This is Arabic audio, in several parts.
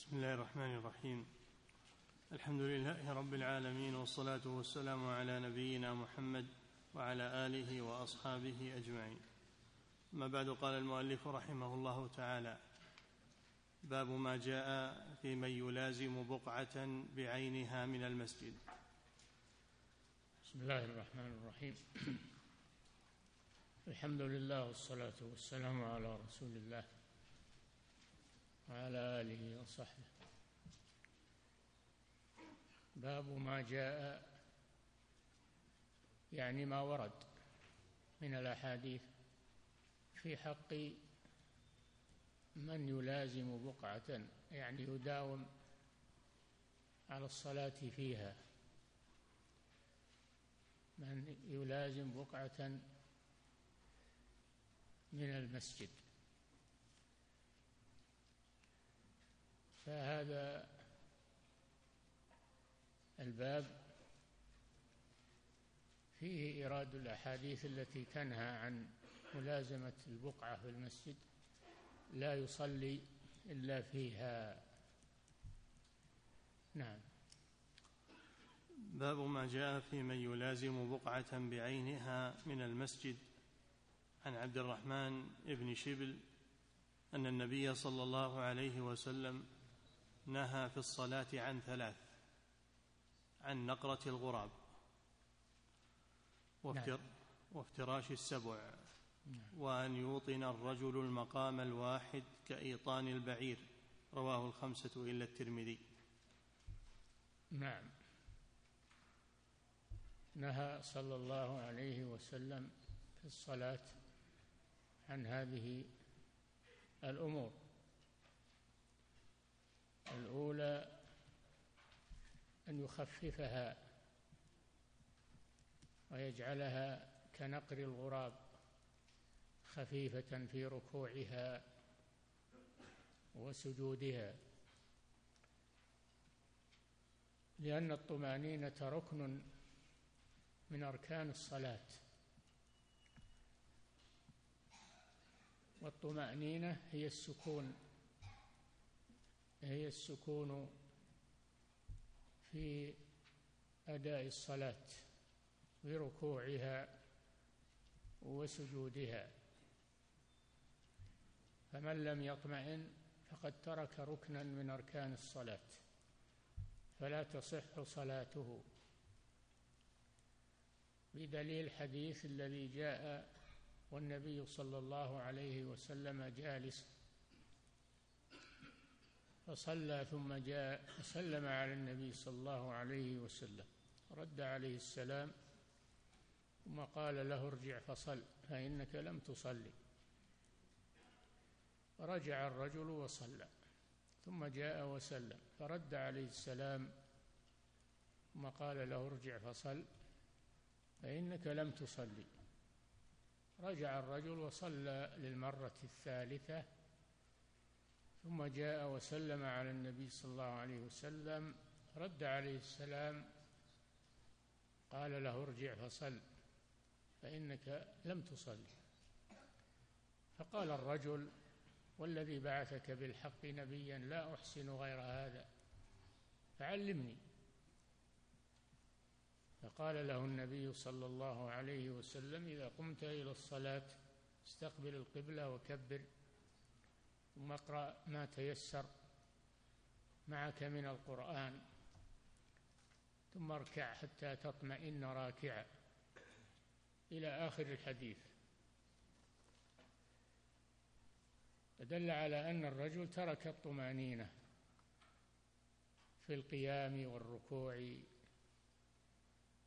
بسم الله الرحمن الرحيم. الحمد لله رب العالمين والصلاة والسلام على نبينا محمد وعلى آله وأصحابه أجمعين. أما بعد قال المؤلف رحمه الله تعالى باب ما جاء في من يلازم بقعة بعينها من المسجد. بسم الله الرحمن الرحيم. الحمد لله والصلاة والسلام على رسول الله. وعلى آله وصحبه. باب ما جاء يعني ما ورد من الأحاديث في حق من يلازم بقعة يعني يداوم على الصلاة فيها. من يلازم بقعة من المسجد. فهذا الباب فيه إيراد الأحاديث التي تنهى عن ملازمة البقعة في المسجد لا يصلي إلا فيها. نعم. باب ما جاء في من يلازم بقعة بعينها من المسجد. عن عبد الرحمن بن شبل أن النبي صلى الله عليه وسلم نهى في الصلاة عن ثلاث عن نقرة الغراب وافتر نعم. وافتراش السبع نعم. وأن يوطن الرجل المقام الواحد كإيطان البعير رواه الخمسة إلا الترمذي نعم نهى صلى الله عليه وسلم في الصلاة عن هذه الأمور الأولى أن يخففها ويجعلها كنقر الغراب خفيفة في ركوعها وسجودها لأن الطمأنينة ركن من أركان الصلاة. والطمأنينة هي السكون هي السكون في أداء الصلاة بركوعها وسجودها. فمن لم يطمئن فقد ترك ركنا من أركان الصلاة فلا تصح صلاته. بدليل حديث الذي جاء والنبي صلى الله عليه وسلم جالس فصلى ثم جاء سلم على النبي صلى الله عليه وسلم. رد عليه السلام ثم قال له ارجع فصل فإنك لم تصلي. رجع الرجل وصلى ثم جاء وسلم. فرد عليه السلام ثم قال له ارجع فصل فإنك لم تصلي. رجع الرجل وصلى للمرة الثالثة ثم جاء وسلم على النبي صلى الله عليه وسلم رد عليه السلام قال له ارجع فصل فإنك لم تصل. فقال الرجل والذي بعثك بالحق نبيا لا أحسن غير هذا فعلمني. فقال له النبي صلى الله عليه وسلم إذا قمت إلى الصلاة استقبل القبلة وكبر. ثم اقرأ ما تيسر معك من القرآن ثم اركع حتى تطمئن راكعا. إلى آخر الحديث. فدل على أن الرجل ترك الطمأنينة في القيام والركوع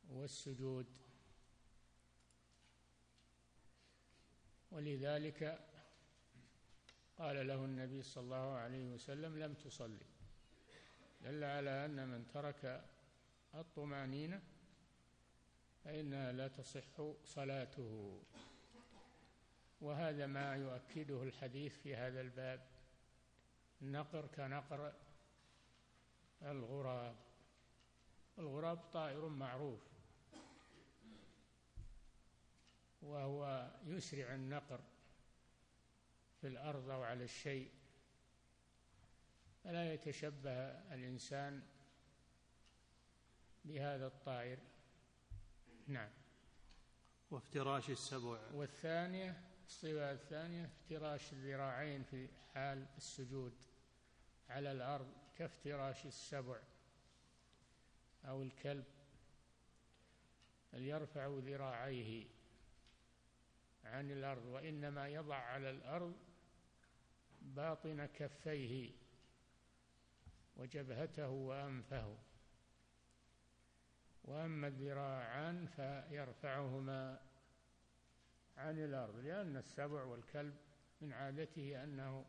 والسجود. ولذلك قال له النبي صلى الله عليه وسلم لم تصلي. دل على أن من ترك الطمأنينة فإنها لا تصح صلاته. وهذا ما يؤكده الحديث في هذا الباب. النقر كنقر الغراب. الغراب طائر معروف. وهو يسرع النقر. في الأرض أو على الشيء. فلا يتشبه الإنسان بهذا الطائر. نعم. وافتراش السبع. والثانية الصفة الثانية افتراش الذراعين في حال السجود على الأرض كافتراش السبع أو الكلب. يرفع ذراعيه عن الأرض وإنما يضع على الأرض باطن كفيه وجبهته وأنفه. وأما الذراعان فيرفعهما عن الأرض لأن السبع والكلب من عادته أنه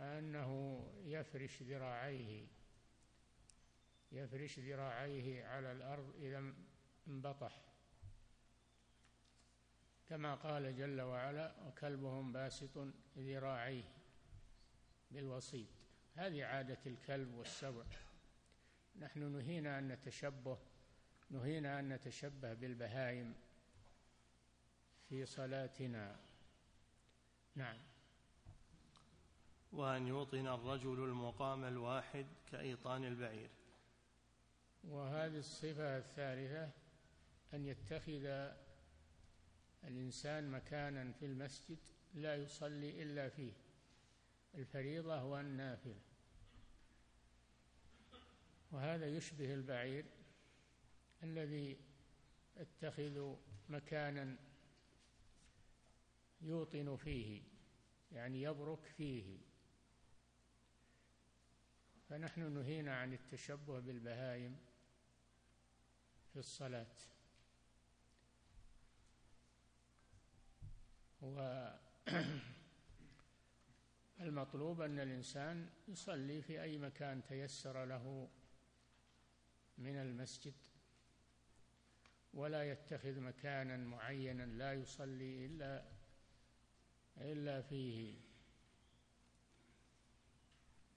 أنه يفرش ذراعيه. يفرش ذراعيه على الأرض إذا انبطح. كما قال جل وعلا وكلبهم باسط ذراعيه بالوسيط. هذه عادة الكلب والسبع. نحن نهينا أن نتشبه نهينا أن نتشبه بالبهائم في صلاتنا. نعم. وأن يوطن الرجل المقام الواحد كأيطان البعير. وهذه الصفة الثالثة أن يتخذ الإنسان مكانا في المسجد لا يصلي إلا فيه. الفريضة والنافلة وهذا يشبه البعير الذي يتخذ مكانا يوطن فيه يعني يبرك فيه. فنحن نهينا عن التشبه بالبهائم في الصلاة. والمطلوب أن الإنسان يصلي في أي مكان تيسر له من المسجد ولا يتخذ مكانا معينا لا يصلي إلا إلا فيه.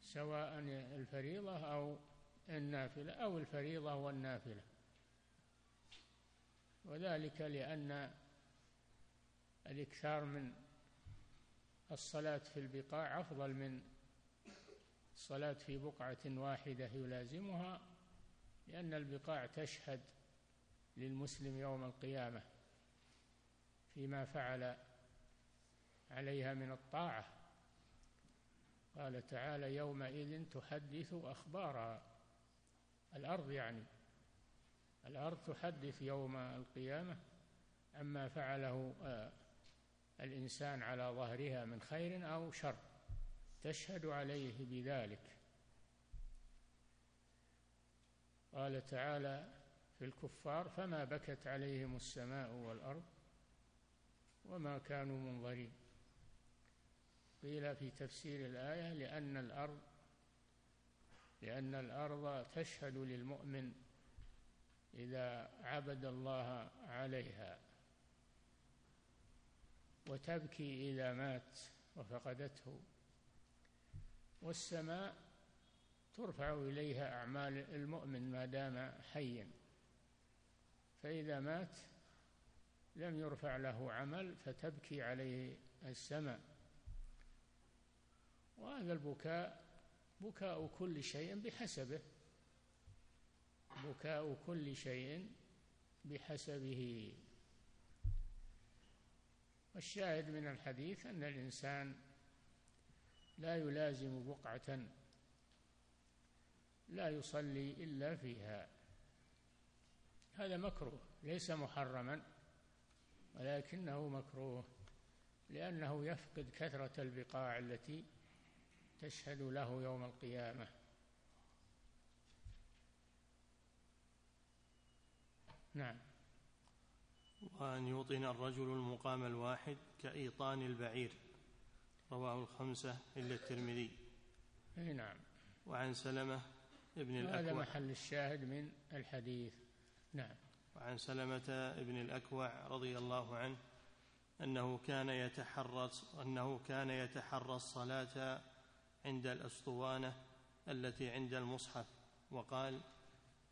سواء الفريضة أو النافلة أو الفريضة والنافلة. وذلك لأن الإكثار من الصلاة في البقاع أفضل من الصلاة في بقعة واحدة يلازمها لأن البقاع تشهد للمسلم يوم القيامة فيما فعل عليها من الطاعة. قال تعالى يومئذ تحدث أخبارها. الأرض يعني الأرض تحدث يوم القيامة عما فعله آه، الإنسان على ظهرها من خير أو شر تشهد عليه بذلك. قال تعالى في الكفار فما بكت عليهم السماء والأرض وما كانوا منظرين. قيل في تفسير الآية لأن الأرض لأن الأرض تشهد للمؤمن إذا عبد الله عليها. وتبكي إذا مات وفقدته. والسماء ترفع إليها أعمال المؤمن ما دام حيا. فإذا مات لم يرفع له عمل فتبكي عليه السماء. وهذا البكاء بكاء كل شيء بحسبه. بكاء كل شيء بحسبه. والشاهد من الحديث أن الإنسان لا يلازم بقعة لا يصلي إلا فيها. هذا مكروه ليس محرما ولكنه مكروه لأنه يفقد كثرة البقاع التي تشهد له يوم القيامة. نعم. وأن يوطن الرجل المقام الواحد كإيطان البعير. رواه الخمسة إلا الترمذي. أي نعم. وعن سلمة ابن الأكوع. هذا محل الشاهد من الحديث. نعم. وعن سلمة ابن الأكوع رضي الله عنه أنه كان يتحرى أنه كان يتحرى الصلاة عند الأسطوانة التي عند المصحف. وقال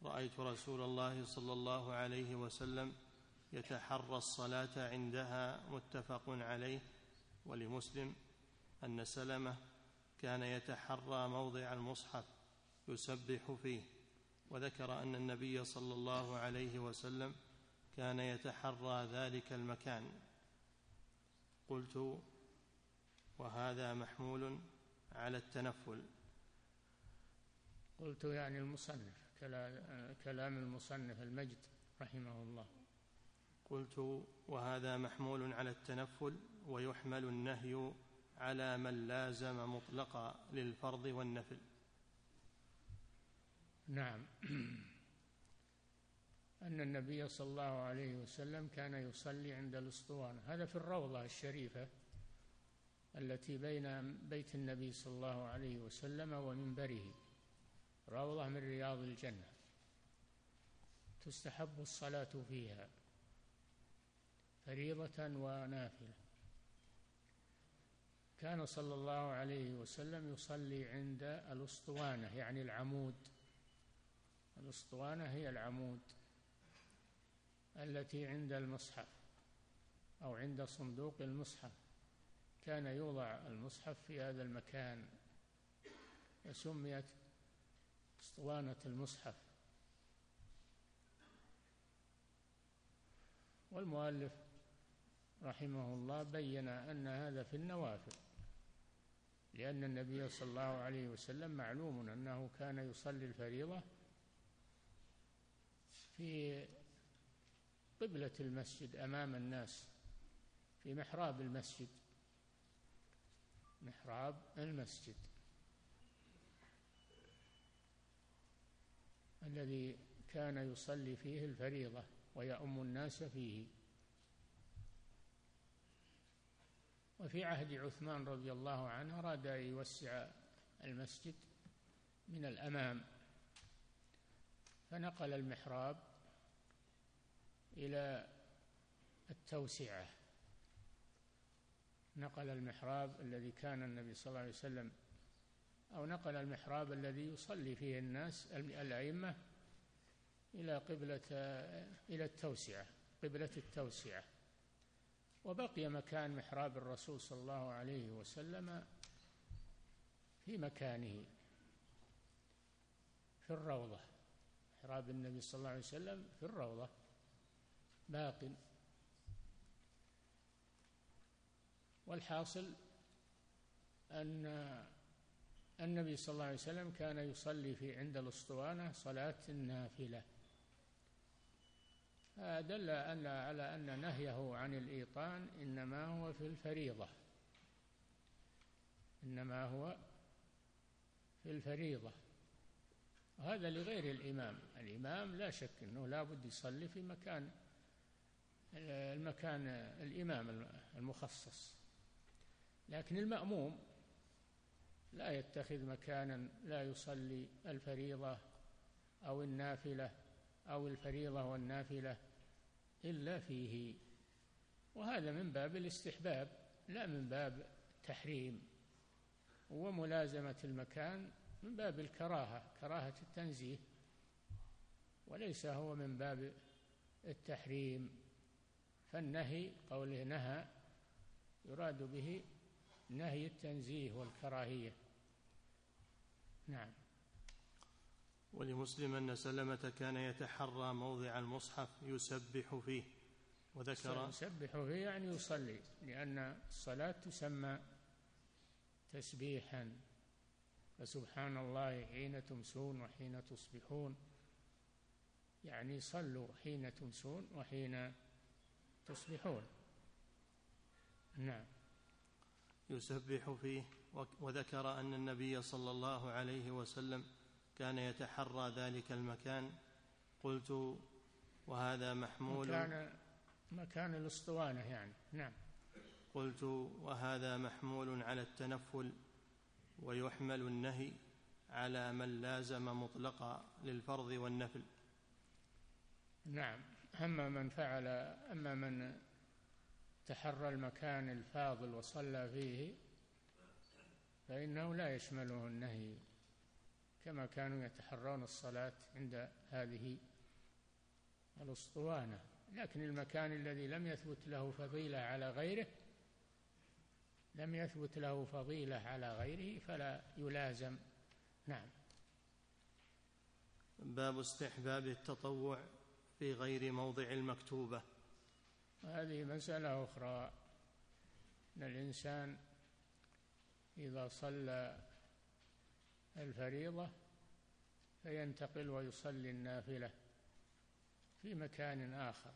رأيت رسول الله صلى الله عليه وسلم يتحرى الصلاة عندها متفق عليه ولمسلم أن سلمة كان يتحرى موضع المصحف يسبح فيه وذكر أن النبي صلى الله عليه وسلم كان يتحرى ذلك المكان. قلت وهذا محمول على التنفل. قلت يعني المصنف كلام المصنف المجد رحمه الله. قلت وهذا محمول على التنفل ويحمل النهي على من لازم مطلقا للفرض والنفل. نعم. أن النبي صلى الله عليه وسلم كان يصلي عند الأسطوانة. هذا في الروضة الشريفة التي بين بيت النبي صلى الله عليه وسلم ومنبره. روضة من رياض الجنة. تستحب الصلاة فيها. فريضة ونافلة. كان صلى الله عليه وسلم يصلي عند الأسطوانة يعني العمود. الأسطوانة هي العمود التي عند المصحف أو عند صندوق المصحف. كان يوضع المصحف في هذا المكان. فسميت أسطوانة المصحف. والمؤلف رحمه الله بين أن هذا في النوافل لأن النبي صلى الله عليه وسلم معلوم أنه كان يصلي الفريضة في قبلة المسجد أمام الناس في محراب المسجد محراب المسجد. الذي كان يصلي فيه الفريضة ويؤم الناس فيه. وفي عهد عثمان رضي الله عنه أراد أن يوسع المسجد من الأمام فنقل المحراب إلى التوسعة. نقل المحراب الذي كان النبي صلى الله عليه وسلم أو نقل المحراب الذي يصلي فيه الناس الأئمة إلى قبلة إلى التوسعة قبلة التوسعة. وبقي مكان محراب الرسول صلى الله عليه وسلم في مكانه في الروضة. محراب النبي صلى الله عليه وسلم في الروضة. باق. والحاصل أن النبي صلى الله عليه وسلم كان يصلي في عند الأسطوانة صلاة النافلة دل أن على أن نهيه عن الإيطان إنما هو في الفريضة. إنما هو في الفريضة. وهذا لغير الإمام. الإمام لا شك أنه لا بد يصلي في مكان المكان الإمام المخصص. لكن المأموم لا يتخذ مكانا لا يصلي الفريضة أو النافلة. أو الفريضة والنافلة إلا فيه. وهذا من باب الاستحباب لا من باب التحريم وملازمة المكان من باب الكراهة كراهة التنزيه. وليس هو من باب التحريم. فالنهي قوله نهى يراد به نهي التنزيه والكراهية. نعم. ولمسلم أن سلمة كان يتحرى موضع المصحف يسبح فيه وذكر يسبح فيه يعني يصلي لأن الصلاة تسمى تسبيحا. فسبحان الله حين تمسون وحين تصبحون. يعني صلوا حين تمسون وحين تصبحون. نعم. يسبح فيه وذكر أن النبي صلى الله عليه وسلم كان يتحرى ذلك المكان؟ قلت وهذا محمول. مكان مكان الاسطوانة يعني. نعم. قلت وهذا محمول على التنفل ويحمل النهي على من لازم مطلقا للفرض والنفل. نعم. أما من فعل أما من تحرى المكان الفاضل وصلى فيه فإنه لا يشمله النهي. كما كانوا يتحرون الصلاة عند هذه الأسطوانة. لكن المكان الذي لم يثبت له فضيلة على غيره لم يثبت له فضيلة على غيره فلا يلازم. نعم. باب استحباب التطوع في غير موضع المكتوبة. هذه مسألة أخرى. أن الإنسان إذا صلى الفريضة فينتقل ويصلي النافلة في مكان آخر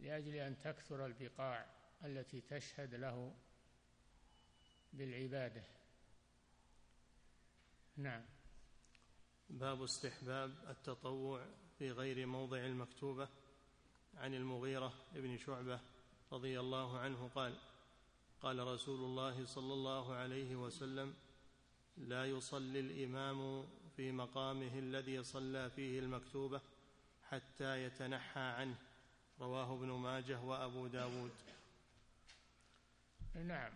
لأجل أن تكثر البقاع التي تشهد له بالعبادة. نعم. باب استحباب التطوع في غير موضع المكتوبة عن المغيرة بن شعبة رضي الله عنه قال قال رسول الله صلى الله عليه وسلم لا يصلي الإمام في مقامه الذي صلى فيه المكتوبة حتى يتنحى عنه. رواه ابن ماجه وأبو داود. نعم.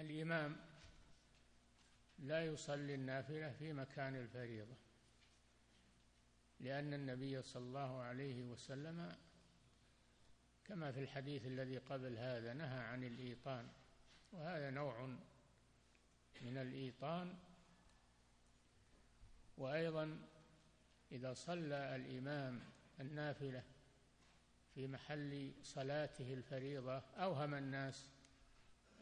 الإمام لا يصلي النافلة في مكان الفريضة لأن النبي صلى الله عليه وسلم كما في الحديث الذي قبل هذا نهى عن الإيطان وهذا نوع من الإيطان وأيضا إذا صلى الإمام النافلة في محل صلاته الفريضة أوهم الناس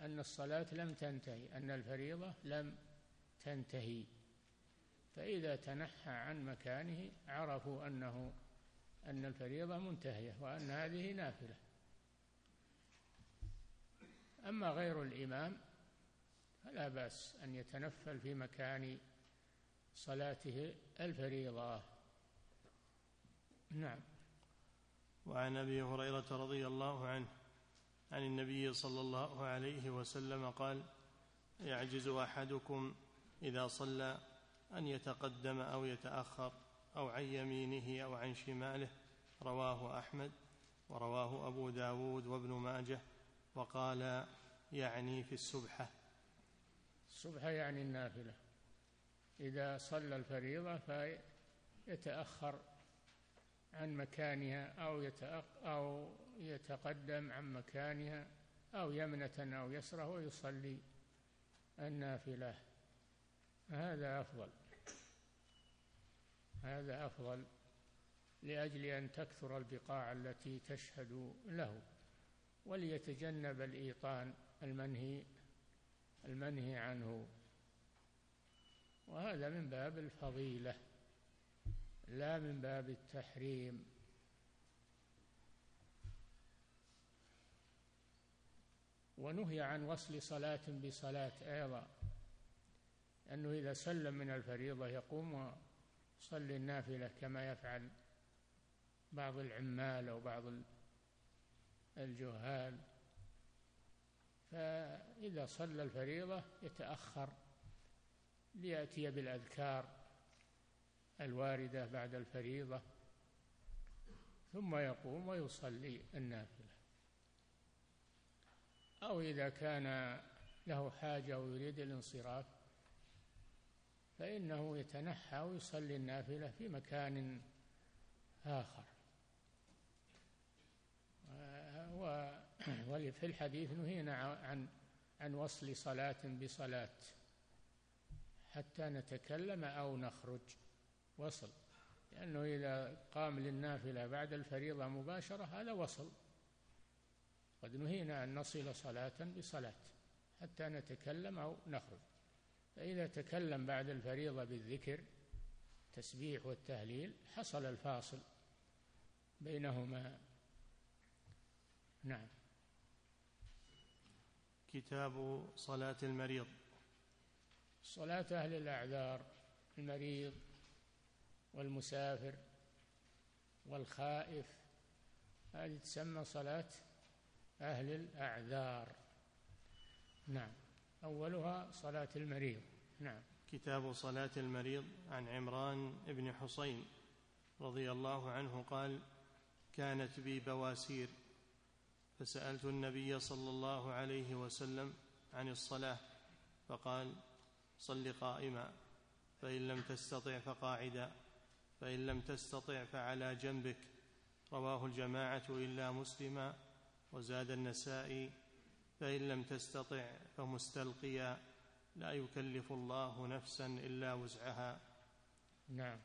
أن الصلاة لم تنتهي أن الفريضة لم تنتهي. فإذا تنحى عن مكانه عرفوا أنه أن الفريضة منتهية وأن هذه نافلة. أما غير الإمام فلا بأس أن يتنفل في مكان صلاته الفريضة. نعم. وعن أبي هريرة رضي الله عنه عن النبي صلى الله عليه وسلم قال يعجز أحدكم إذا صلى أن يتقدم أو يتأخر أو عن يمينه أو عن شماله. رواه أحمد ورواه أبو داود وابن ماجه وقال يعني في السبحة. السبحه يعني النافلة. إذا صلى الفريضة فيتأخر عن مكانها أو أو يتقدم عن مكانها أو يمنة أو يسرة ويصلي النافلة. هذا أفضل. هذا أفضل لأجل أن تكثر البقاع التي تشهد له وليتجنب الإيطان المنهي المنهي عنه. وهذا من باب الفضيلة لا من باب التحريم. ونهي عن وصل صلاة بصلاة أيضا أنه إذا سلم من الفريضة يقوم ويصلي النافلة كما يفعل بعض العمال أو بعض الجهال. فإذا صلى الفريضة يتأخر ليأتي بالأذكار الواردة بعد الفريضة ثم يقوم ويصلي النافلة. أو إذا كان له حاجة ويريد الانصراف فإنه يتنحى ويصلي النافلة في مكان آخر. وفي الحديث نهينا عن عن وصل صلاة بصلاة. حتى نتكلم أو نخرج. وصل. لأنه إذا قام للنافلة بعد الفريضة مباشرة هذا وصل. قد نهينا أن نصل صلاة بصلاة. حتى نتكلم أو نخرج. فإذا تكلم بعد الفريضة بالذكر التسبيح والتهليل حصل الفاصل بينهما. نعم. كتاب صلاة المريض. صلاة أهل الأعذار المريض والمسافر والخائف هذه تسمى صلاة أهل الأعذار. نعم. أولها صلاة المريض. نعم. كتاب صلاة المريض عن عمران بن حصين رضي الله عنه قال كانت بي بواسير. فسألت النبي صلى الله عليه وسلم عن الصلاة فقال صل قائما فإن لم تستطع فقاعدا فإن لم تستطع فعلى جنبك. رواه الجماعة إلا مسلما وزاد النسائي فإن لم تستطع فمستلقيا لا يكلف الله نفسا إلا وسعها. نعم.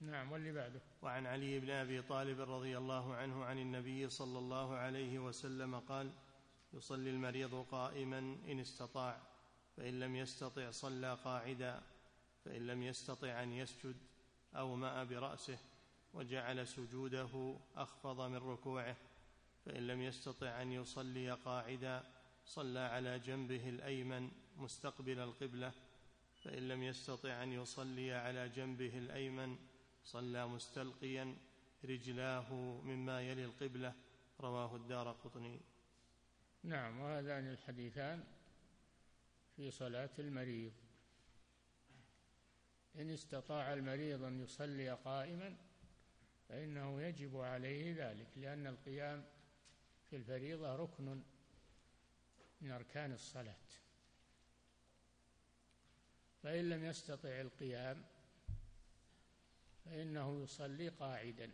نعم واللي بعده. وعن علي بن أبي طالب رضي الله عنه عن النبي صلى الله عليه وسلم قال يصلي المريض قائما إن استطاع فإن لم يستطع صلى قاعدا فإن لم يستطع أن يسجد اوما برأسه وجعل سجوده أخفض من ركوعه فإن لم يستطع أن يصلي قاعدا صلى على جنبه الأيمن مستقبل القبلة فإن لم يستطع أن يصلي على جنبه الأيمن صلى مستلقيا رجلاه مما يلي القبلة. رواه الدار قطني. نعم وهذان الحديثان في صلاة المريض. إن استطاع المريض أن يصلي قائما فإنه يجب عليه ذلك لأن القيام في الفريضة ركن من أركان الصلاة. فإن لم يستطع القيام فإنه يصلي قاعدا.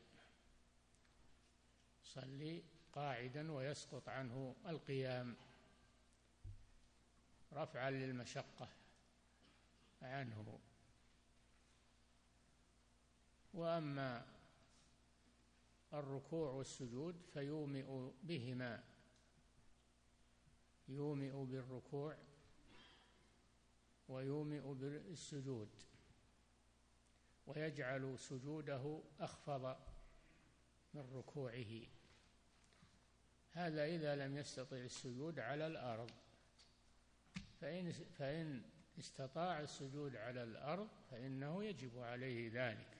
يصلي قاعدا ويسقط عنه القيام. رفعا للمشقة عنه. وأما الركوع والسجود فيومئ بهما. يومئ بالركوع ويومئ بالسجود. ويجعل سجوده أخفض من ركوعه. هذا إذا لم يستطع السجود على الأرض. فإن فإن استطاع السجود على الأرض فإنه يجب عليه ذلك.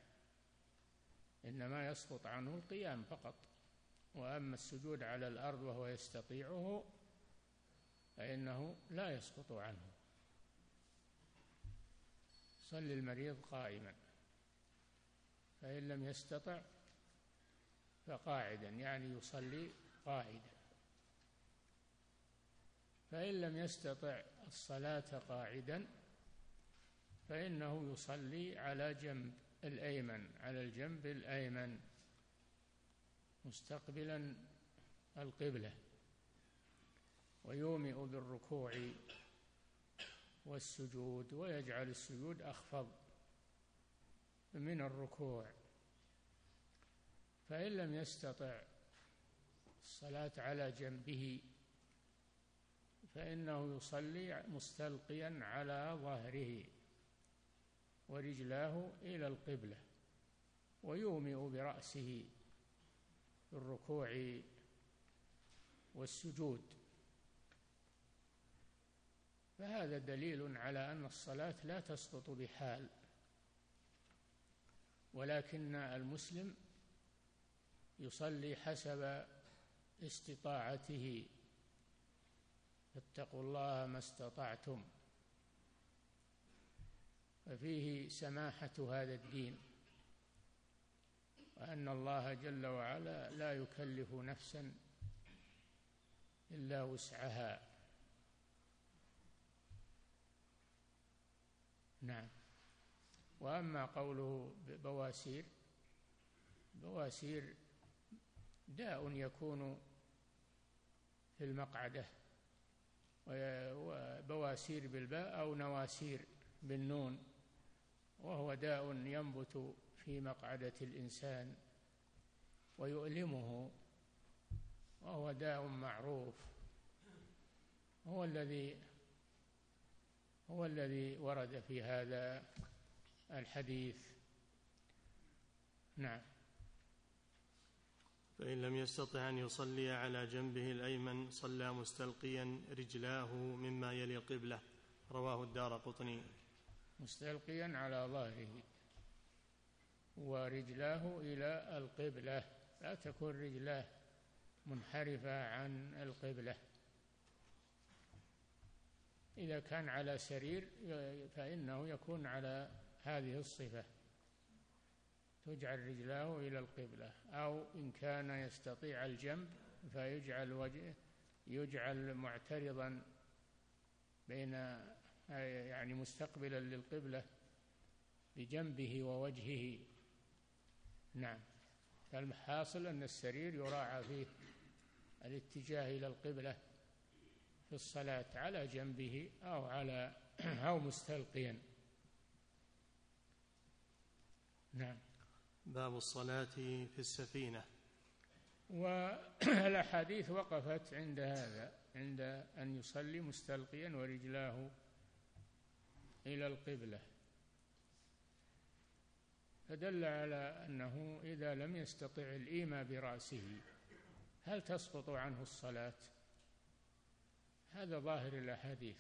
إنما يسقط عنه القيام فقط. وأما السجود على الأرض وهو يستطيعه فإنه لا يسقط عنه. صل المريض قائما. فإن لم يستطع فقاعدا يعني يصلي قاعدا. فإن لم يستطع الصلاة قاعدا فإنه يصلي على جنب الأيمن على الجنب الأيمن مستقبلا القبلة. ويومئ بالركوع والسجود ويجعل السجود أخفض. من الركوع. فإن لم يستطع الصلاة على جنبه فإنه يصلي مستلقيا على ظهره ورجلاه إلى القبلة ويومئ برأسه في الركوع والسجود. فهذا دليل على أن الصلاة لا تسقط بحال. ولكن المسلم يصلي حسب استطاعته. فاتقوا الله ما استطعتم. ففيه سماحة هذا الدين وأن الله جل وعلا لا يكلف نفسا إلا وسعها. نعم. وأما قوله بواسير بواسير داء يكون في المقعدة وبواسير بالباء أو نواسير بالنون وهو داء ينبت في مقعدة الإنسان ويؤلمه وهو داء معروف هو الذي هو الذي ورد في هذا. الحديث. نعم. فإن لم يستطع أن يصلي على جنبه الأيمن صلى مستلقيا رجلاه مما يلي القبلة رواه الدار قطني. مستلقيا على ظهره ورجلاه إلى القبلة. لا تكون رجلاه منحرفة عن القبلة. إذا كان على سرير فإنه يكون على هذه الصفة. تجعل رجلاه إلى القبلة أو إن كان يستطيع الجنب فيجعل وجهه يجعل معترضا بين يعني مستقبلا للقبلة بجنبه ووجهه. نعم. فالحاصل أن السرير يراعى فيه الاتجاه إلى القبلة في الصلاة على جنبه أو على أو مستلقيا. نعم. باب الصلاة في السفينة. والأحاديث وقفت عند هذا عند أن يصلي مستلقيا ورجلاه إلى القبلة. فدل على أنه إذا لم يستطع الإيماء برأسه هل تسقط عنه الصلاة؟ هذا ظاهر الأحاديث.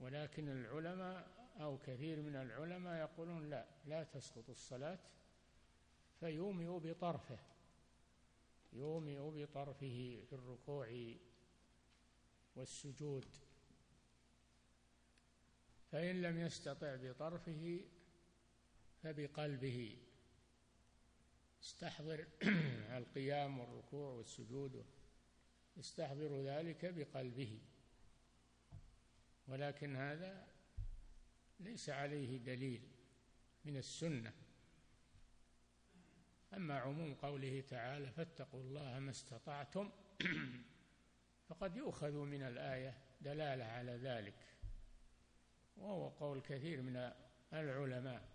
ولكن العلماء أو كثير من العلماء يقولون لا لا تسقط الصلاة فيومئ بطرفه يومئ بطرفه في الركوع والسجود. فإن لم يستطع بطرفه فبقلبه. استحضر القيام والركوع والسجود يستحضر ذلك بقلبه. ولكن هذا ليس عليه دليل من السنة. أما عموم قوله تعالى فاتقوا الله ما استطعتم فقد يؤخذ من الآية دلالة على ذلك وهو قول كثير من العلماء.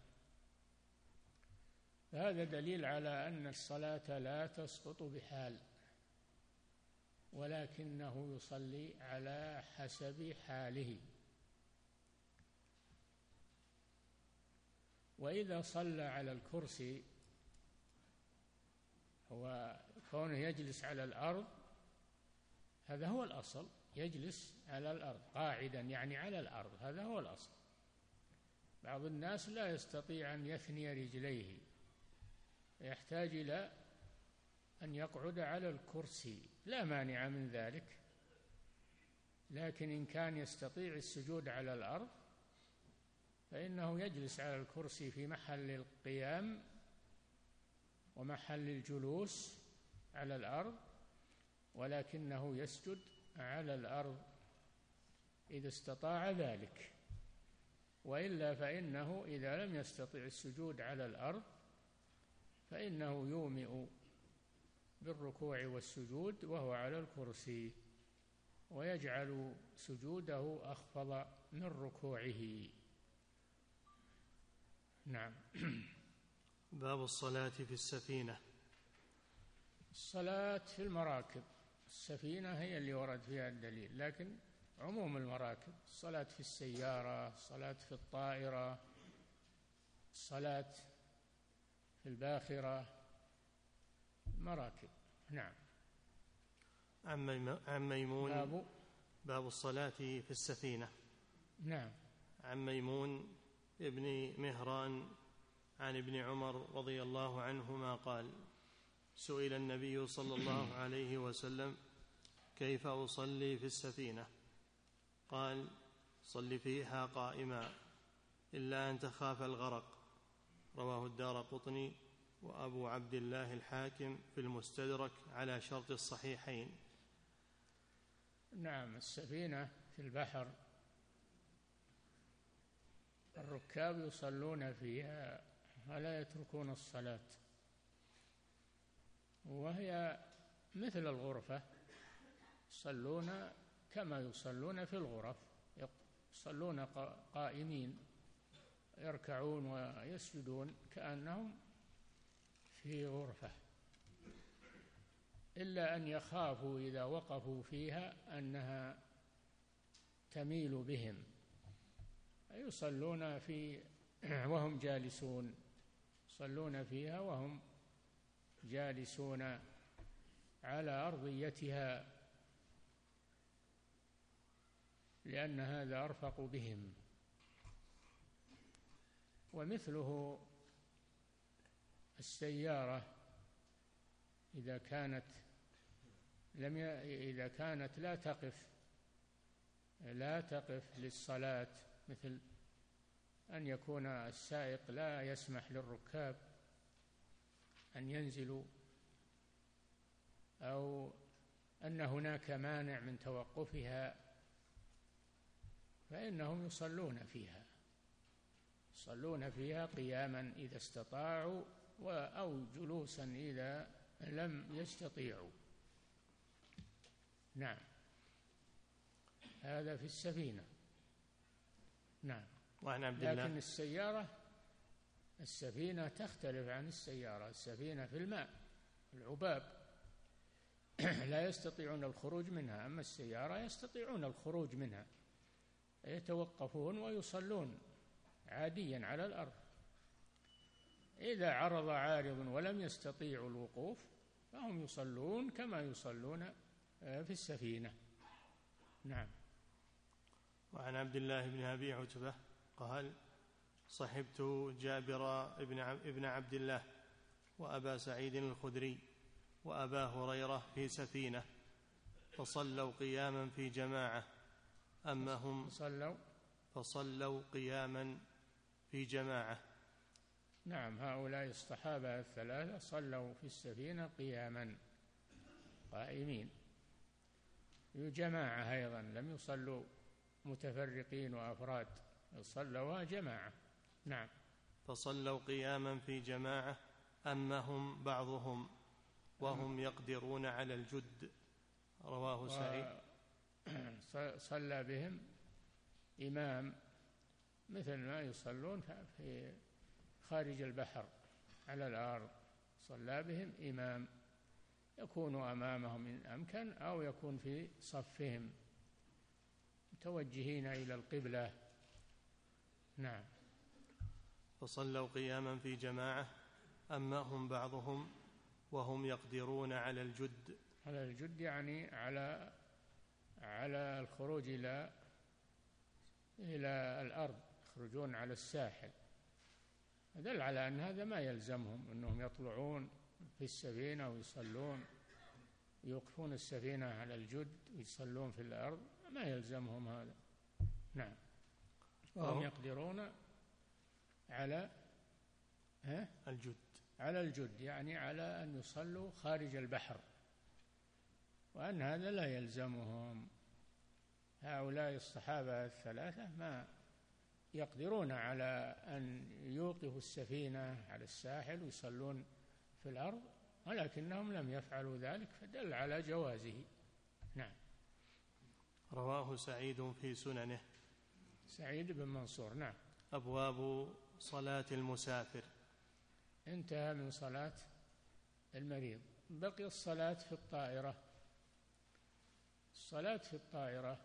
هذا دليل على أن الصلاة لا تسقط بحال ولكنه يصلي على حسب حاله. وإذا صلى على الكرسي هو كونه يجلس على الأرض هذا هو الأصل يجلس على الأرض قاعدا يعني على الأرض هذا هو الأصل. بعض الناس لا يستطيع أن يثني رجليه يحتاج إلى أن يقعد على الكرسي لا مانع من ذلك. لكن إن كان يستطيع السجود على الأرض فإنه يجلس على الكرسي في محل القيام ومحل الجلوس على الأرض ولكنه يسجد على الأرض إذا استطاع ذلك. وإلا فإنه إذا لم يستطع السجود على الأرض فإنه يومئ بالركوع والسجود وهو على الكرسي ويجعل سجوده أخفض من ركوعه. نعم. باب الصلاة في السفينة. الصلاة في المراكب. السفينة هي اللي ورد فيها الدليل لكن عموم المراكب الصلاة في السيارة الصلاة في الطائرة الصلاة في الباخرة مراكب نعم. عن ميمون. باب. باب الصلاة في السفينة. نعم. عن ميمون ابن مهران عن ابن عمر رضي الله عنهما قال سئل النبي صلى الله عليه وسلم كيف أصلي في السفينة؟ قال صل فيها قائما إلا أن تخاف الغرق. رواه الدار قطني وأبو عبد الله الحاكم في المستدرك على شرط الصحيحين. نعم السفينة في البحر الركاب يصلون فيها ولا يتركون الصلاة. وهي مثل الغرفة يصلون كما يصلون في الغرف يصلون قائمين يركعون ويسجدون كأنهم في غرفة. إلا أن يخافوا إذا وقفوا فيها أنها تميل بهم. يصلون في وهم جالسون يصلون فيها وهم جالسون على أرضيتها لأن هذا أرفق بهم. ومثله السيارة إذا كانت لم ي... إذا كانت لا تقف لا تقف للصلاة مثل أن يكون السائق لا يسمح للركاب أن ينزلوا أو أن هناك مانع من توقفها فإنهم يصلون فيها. يصلون فيها قياما إذا استطاعوا أو جلوسا إذا لم يستطيعوا. نعم. هذا في السفينة. نعم. وعن عبد لكن الله السيارة السفينة تختلف عن السيارة. السفينة في الماء العباب. لا يستطيعون الخروج منها. أما السيارة يستطيعون الخروج منها. يتوقفون ويصلون عاديا على الأرض. إذا عرض عارض ولم يستطيعوا الوقوف فهم يصلون كما يصلون آه، في السفينة. نعم. وعن عبد الله بن أبي عتبة قال صحبت جابر بن ابن عبد الله وأبا سعيد الخدري وأبا هريرة في سفينة فصلوا قياما في جماعة أما هم صلوا فصلوا قياما في جماعة. نعم هؤلاء الصحابة الثلاثة صلوا في السفينة قياما قائمين. جماعة أيضا لم يصلوا متفرقين وأفراد. صلوا جماعة. نعم. فصلوا قياما في جماعة أما هم بعضهم وهم يقدرون على الجد. رواه سعيد. صلى بهم إمام. مثل ما يصلون في خارج البحر على الأرض. صلى بهم إمام. يكون أمامهم إن أمكن أو يكون في صفهم. متوجهين إلى القبلة. نعم. فصلوا قياما في جماعة أما هم بعضهم وهم يقدرون على الجد. على الجد يعني على على الخروج إلى إلى الأرض يخرجون على الساحل. دل على أن هذا ما يلزمهم أنهم يطلعون في السفينة ويصلون يوقفون السفينة على الجد ويصلون في الأرض. ما يلزمهم هذا. نعم. وهم يقدرون على ها؟ الجد. على الجد يعني على أن يصلوا خارج البحر. وأن هذا لا يلزمهم. هؤلاء الصحابة الثلاثة ما يقدرون على أن يوقفوا السفينة على الساحل ويصلون في الأرض ولكنهم لم يفعلوا ذلك فدل على جوازه. رواه سعيد في سننه. سعيد بن منصور نعم. أبواب صلاة المسافر. انتهى من صلاة المريض. بقي الصلاة في الطائرة. الصلاة في الطائرة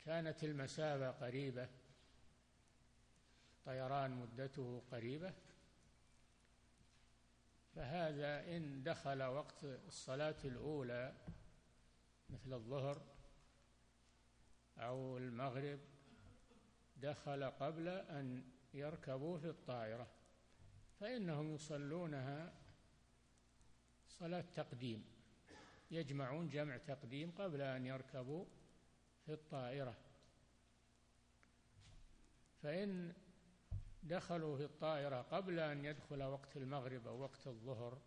كانت المسافة قريبة. طيران مدته قريبة. فهذا إن دخل وقت الصلاة الأولى مثل الظهر أو المغرب دخل قبل أن يركبوا في الطائرة فإنهم يصلونها صلاة تقديم يجمعون جمع تقديم قبل أن يركبوا في الطائرة. فإن دخلوا في الطائرة قبل أن يدخل وقت المغرب أو وقت الظهر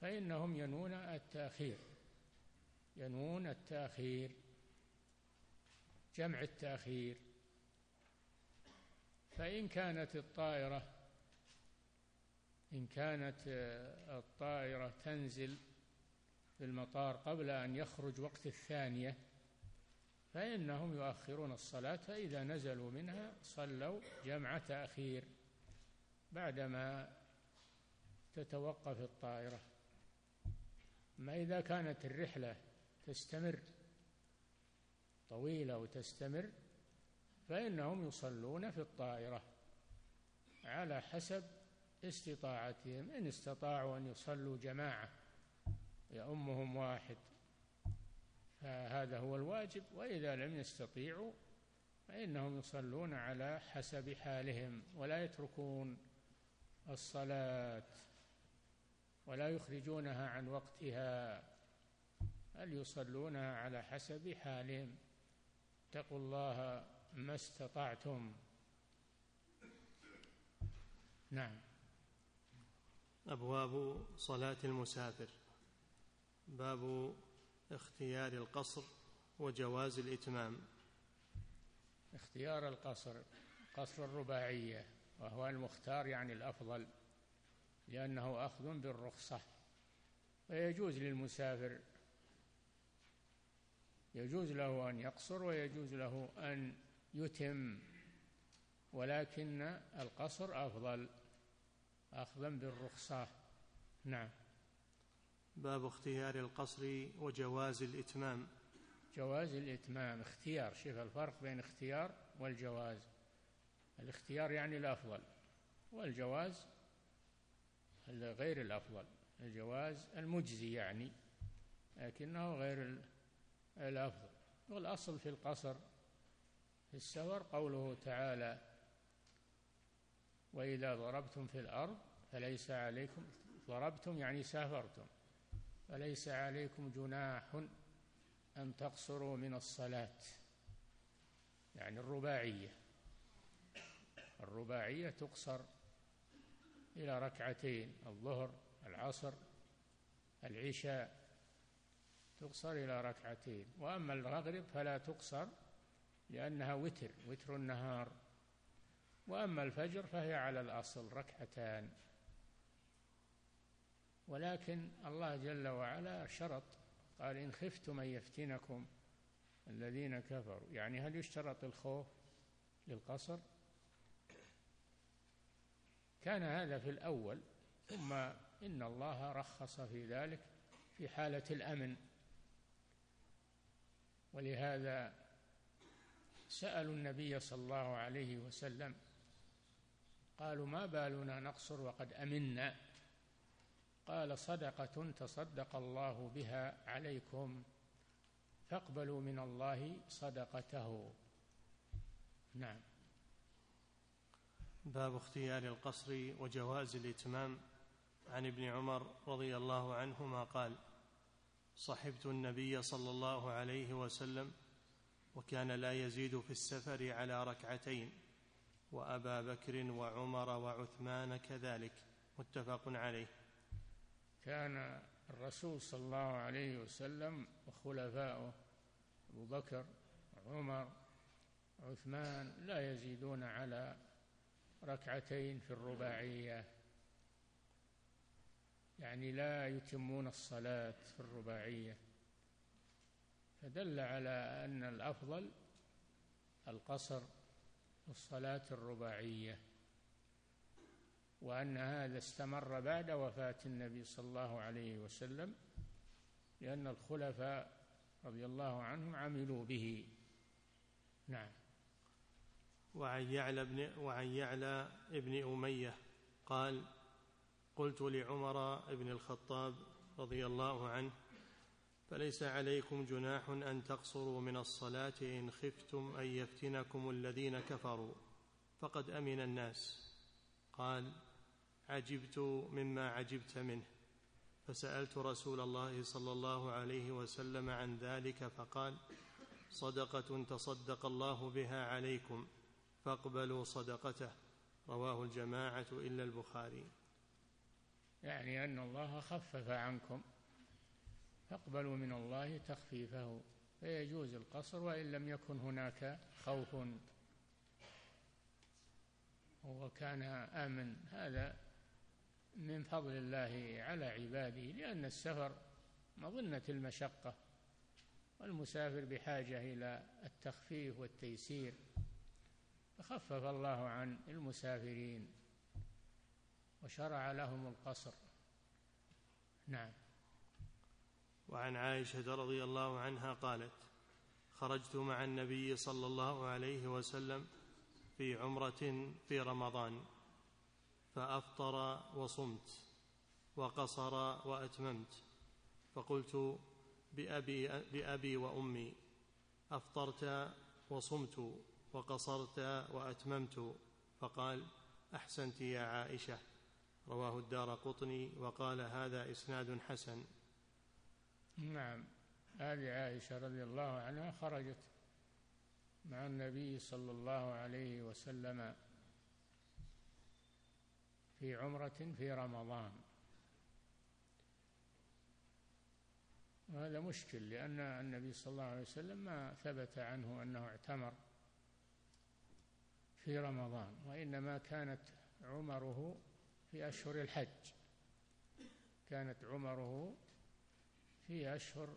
فإنهم ينون التأخير ينون التأخير. جمع التأخير. فإن كانت الطائرة إن كانت الطائرة تنزل في المطار قبل أن يخرج وقت الثانية فإنهم يؤخرون الصلاة فإذا نزلوا منها صلوا جمع تأخير بعدما تتوقف الطائرة. ما إذا كانت الرحلة تستمر طويلة وتستمر فإنهم يصلون في الطائرة على حسب استطاعتهم. إن استطاعوا أن يصلوا جماعة يأمهم واحد فهذا هو الواجب. وإذا لم يستطيعوا فإنهم يصلون على حسب حالهم ولا يتركون الصلاة ولا يخرجونها عن وقتها بل يصلونها على حسب حالهم. اتقوا الله ما استطعتم. نعم. أبواب صلاة المسافر. باب اختيار القصر وجواز الإتمام. اختيار القصر قصر الرباعية وهو المختار يعني الأفضل لأنه أخذ بالرخصة ويجوز للمسافر يجوز له أن يقصر ويجوز له أن يتم ولكن القصر أفضل أخذا بالرخصة. نعم. باب اختيار القصر وجواز الإتمام. جواز الإتمام اختيار. شوف الفرق بين اختيار والجواز. الاختيار يعني الأفضل والجواز غير الأفضل. الجواز المجزي يعني لكنه غير الأفضل. والأصل في القصر في السفر قوله تعالى وإذا ضربتم في الأرض فليس عليكم ضربتم يعني سافرتم. فليس عليكم جناح أن تقصروا من الصلاة. يعني الرباعية. الرباعية تقصر إلى ركعتين الظهر العصر العشاء تقصر إلى ركعتين وأما المغرب فلا تقصر لأنها وتر وتر النهار. وأما الفجر فهي على الأصل ركعتان. ولكن الله جل وعلا شرط قال إن خفتم أن يفتنكم الذين كفروا. يعني هل يشترط الخوف للقصر؟ كان هذا في الأول ثم إن الله رخص في ذلك في حالة الأمن. ولهذا سألوا النبي صلى الله عليه وسلم قالوا ما بالنا نقصر وقد أمنا؟ قال صدقة تصدق الله بها عليكم فاقبلوا من الله صدقته. نعم. باب اختيار القصر وجواز الإتمام. عن ابن عمر رضي الله عنهما قال صحبت النبي صلى الله عليه وسلم وكان لا يزيد في السفر على ركعتين وأبا بكر وعمر وعثمان كذلك متفق عليه. كان الرسول صلى الله عليه وسلم وخلفاؤه أبو بكر وعمر عثمان لا يزيدون على ركعتين في الرباعية. يعني لا يتمون الصلاة في الرباعية. فدل على أن الأفضل القصر في الصلاة الرباعية وأن هذا استمر بعد وفاة النبي صلى الله عليه وسلم لأن الخلفاء رضي الله عنهم عملوا به. نعم. وعن يعلى بن وعن يعلى ابن أمية قال قلت لعمر بن الخطاب رضي الله عنه فليس عليكم جناح أن تقصروا من الصلاة إن خفتم أن يفتنكم الذين كفروا. فقد أمن الناس. قال عجبت مما عجبت منه. فسألت رسول الله صلى الله عليه وسلم عن ذلك فقال صدقة تصدق الله بها عليكم فاقبلوا صدقته. رواه الجماعة إلا البخاري. يعني أن الله خفف عنكم. فاقبلوا من الله تخفيفه. فيجوز القصر وإن لم يكن هناك خوف. وكان آمن. هذا من فضل الله على عباده لأن السفر مظنة المشقة والمسافر بحاجة إلى التخفيف والتيسير. فخفف الله عن المسافرين. وشرع لهم القصر. نعم. وعن عائشة رضي الله عنها قالت خرجت مع النبي صلى الله عليه وسلم في عمرة في رمضان فأفطر وصمت وقصر وأتممت فقلت بأبي, بأبي وأمي أفطرت وصمت وقصرت وأتممت فقال أحسنت يا عائشة. رواه الدار قطني وقال هذا إسناد حسن. نعم. هذه عائشة رضي الله عنها خرجت مع النبي صلى الله عليه وسلم في عمرة في رمضان. وهذا مشكل لأن النبي صلى الله عليه وسلم ما ثبت عنه أنه اعتمر في رمضان وإنما كانت عمره في أشهر الحج. كانت عمره في أشهر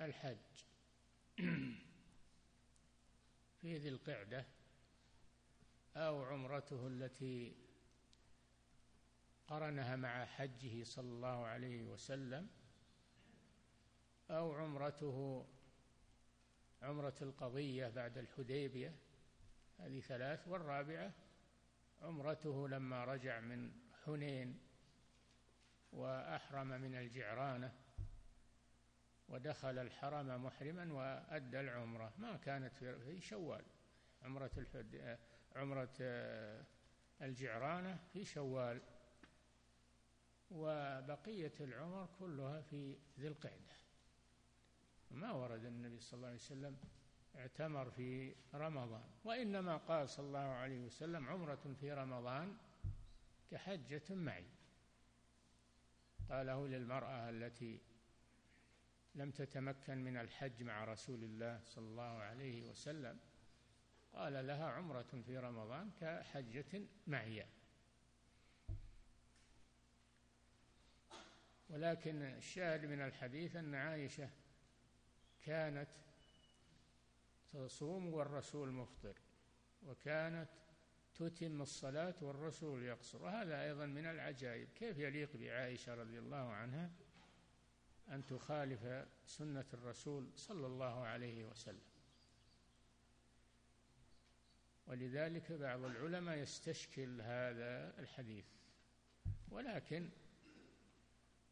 الحج. في ذي القعدة أو عمرته التي قرنها مع حجه صلى الله عليه وسلم أو عمرته عمرة القضية بعد الحديبية هذه ثلاث والرابعة عمرته لما رجع من حنين وأحرم من الجعرانة ودخل الحرم محرما وأدى العمرة. ما كانت في شوال. عمرة الحد عمرة الجعرانة في شوال. وبقية العمر كلها في ذي القعدة. ما ورد النبي صلى الله عليه وسلم اعتمر في رمضان. وإنما قال صلى الله عليه وسلم عمرة في رمضان كحجة معي. قاله للمرأة التي لم تتمكن من الحج مع رسول الله صلى الله عليه وسلم قال لها عمرة في رمضان كحجة معي. ولكن الشاهد من الحديث أن عائشة كانت تصوم والرسول مفطر وكانت تتم الصلاة والرسول يقصر. وهذا أيضا من العجائب. كيف يليق بعائشة رضي الله عنها أن تخالف سنة الرسول صلى الله عليه وسلم؟ ولذلك بعض العلماء يستشكل هذا الحديث. ولكن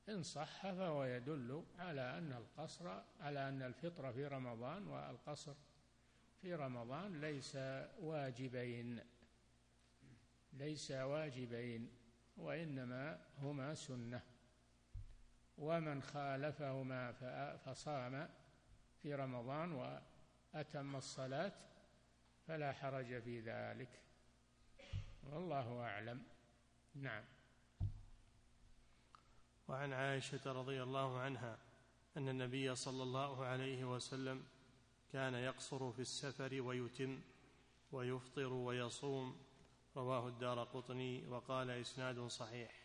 إن صح فهو يدل على أن القصر على أن الفطر في رمضان والقصر في رمضان ليس واجبين. ليس واجبين وإنما هما سنة. ومن خالفهما فصام في رمضان وأتم الصلاة فلا حرج في ذلك. والله أعلم. نعم. وعن عائشة رضي الله عنها أن النبي صلى الله عليه وسلم كان يقصر في السفر ويتم ويفطر ويصوم رواه الدار قطني وقال إسناد صحيح.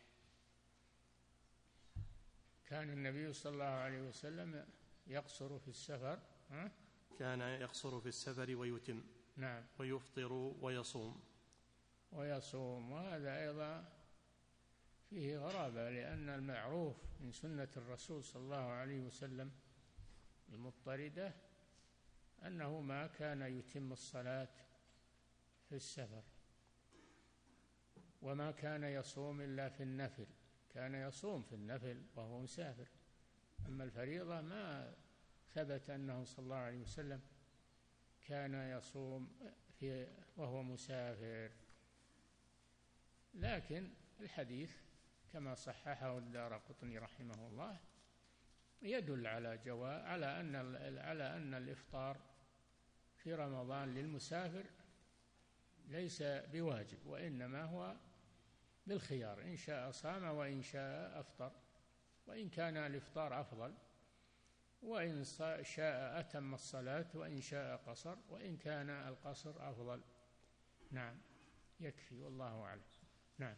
كان النبي صلى الله عليه وسلم يقصر في السفر ها؟ كان يقصر في السفر ويتم. نعم. ويفطر ويصوم. ويصوم وهذا أيضا فيه غرابة لأن المعروف من سنة الرسول صلى الله عليه وسلم المضطردة أنه ما كان يتم الصلاة في السفر. وما كان يصوم إلا في النفل. كان يصوم في النفل وهو مسافر. أما الفريضة ما ثبت أنه صلى الله عليه وسلم كان يصوم في وهو مسافر. لكن الحديث كما صححه الدار قطني رحمه الله يدل على جواز على أن على أن الإفطار في رمضان للمسافر ليس بواجب وإنما هو بالخيار إن شاء صام وإن شاء أفطر وإن كان الإفطار أفضل وإن شاء أتم الصلاة وإن شاء قصر وإن كان القصر أفضل. نعم. يكفي والله أعلم. نعم.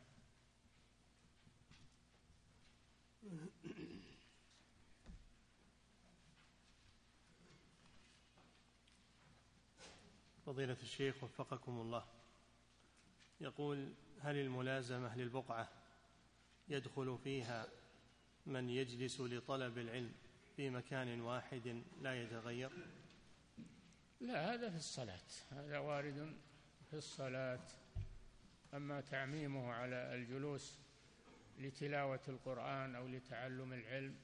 فضيلة الشيخ وفقكم الله. يقول هل الملازمة للبقعة يدخل فيها من يجلس لطلب العلم في مكان واحد لا يتغير؟ لا هذا في الصلاة هذا وارد في الصلاة. أما تعميمه على الجلوس لتلاوة القرآن أو لتعلم العلم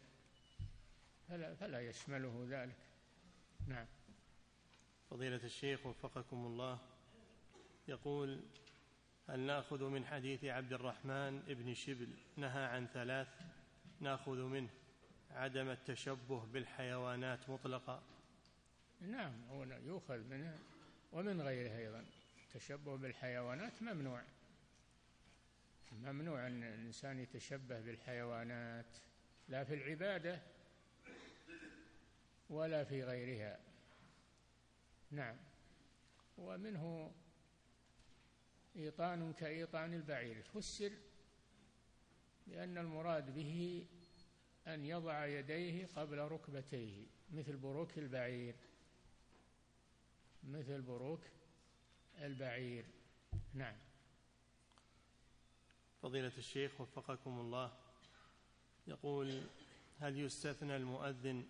فلا, فلا يشمله ذلك. نعم. فضيلة الشيخ وفقكم الله يقول هل نأخذ من حديث عبد الرحمن بن شبل نهى عن ثلاث نأخذ منه عدم التشبه بالحيوانات مطلقا. نعم هو يؤخذ منه ومن غيره أيضا. التشبه بالحيوانات ممنوع. ممنوع أن الإنسان يتشبه بالحيوانات لا في العبادة ولا في غيرها. نعم. ومنه إيطان كإيطان البعير. فسر لأن المراد به أن يضع يديه قبل ركبتيه مثل بروك البعير. مثل بروك البعير. نعم. فضيلة الشيخ وفقكم الله يقول هل يستثنى المؤذن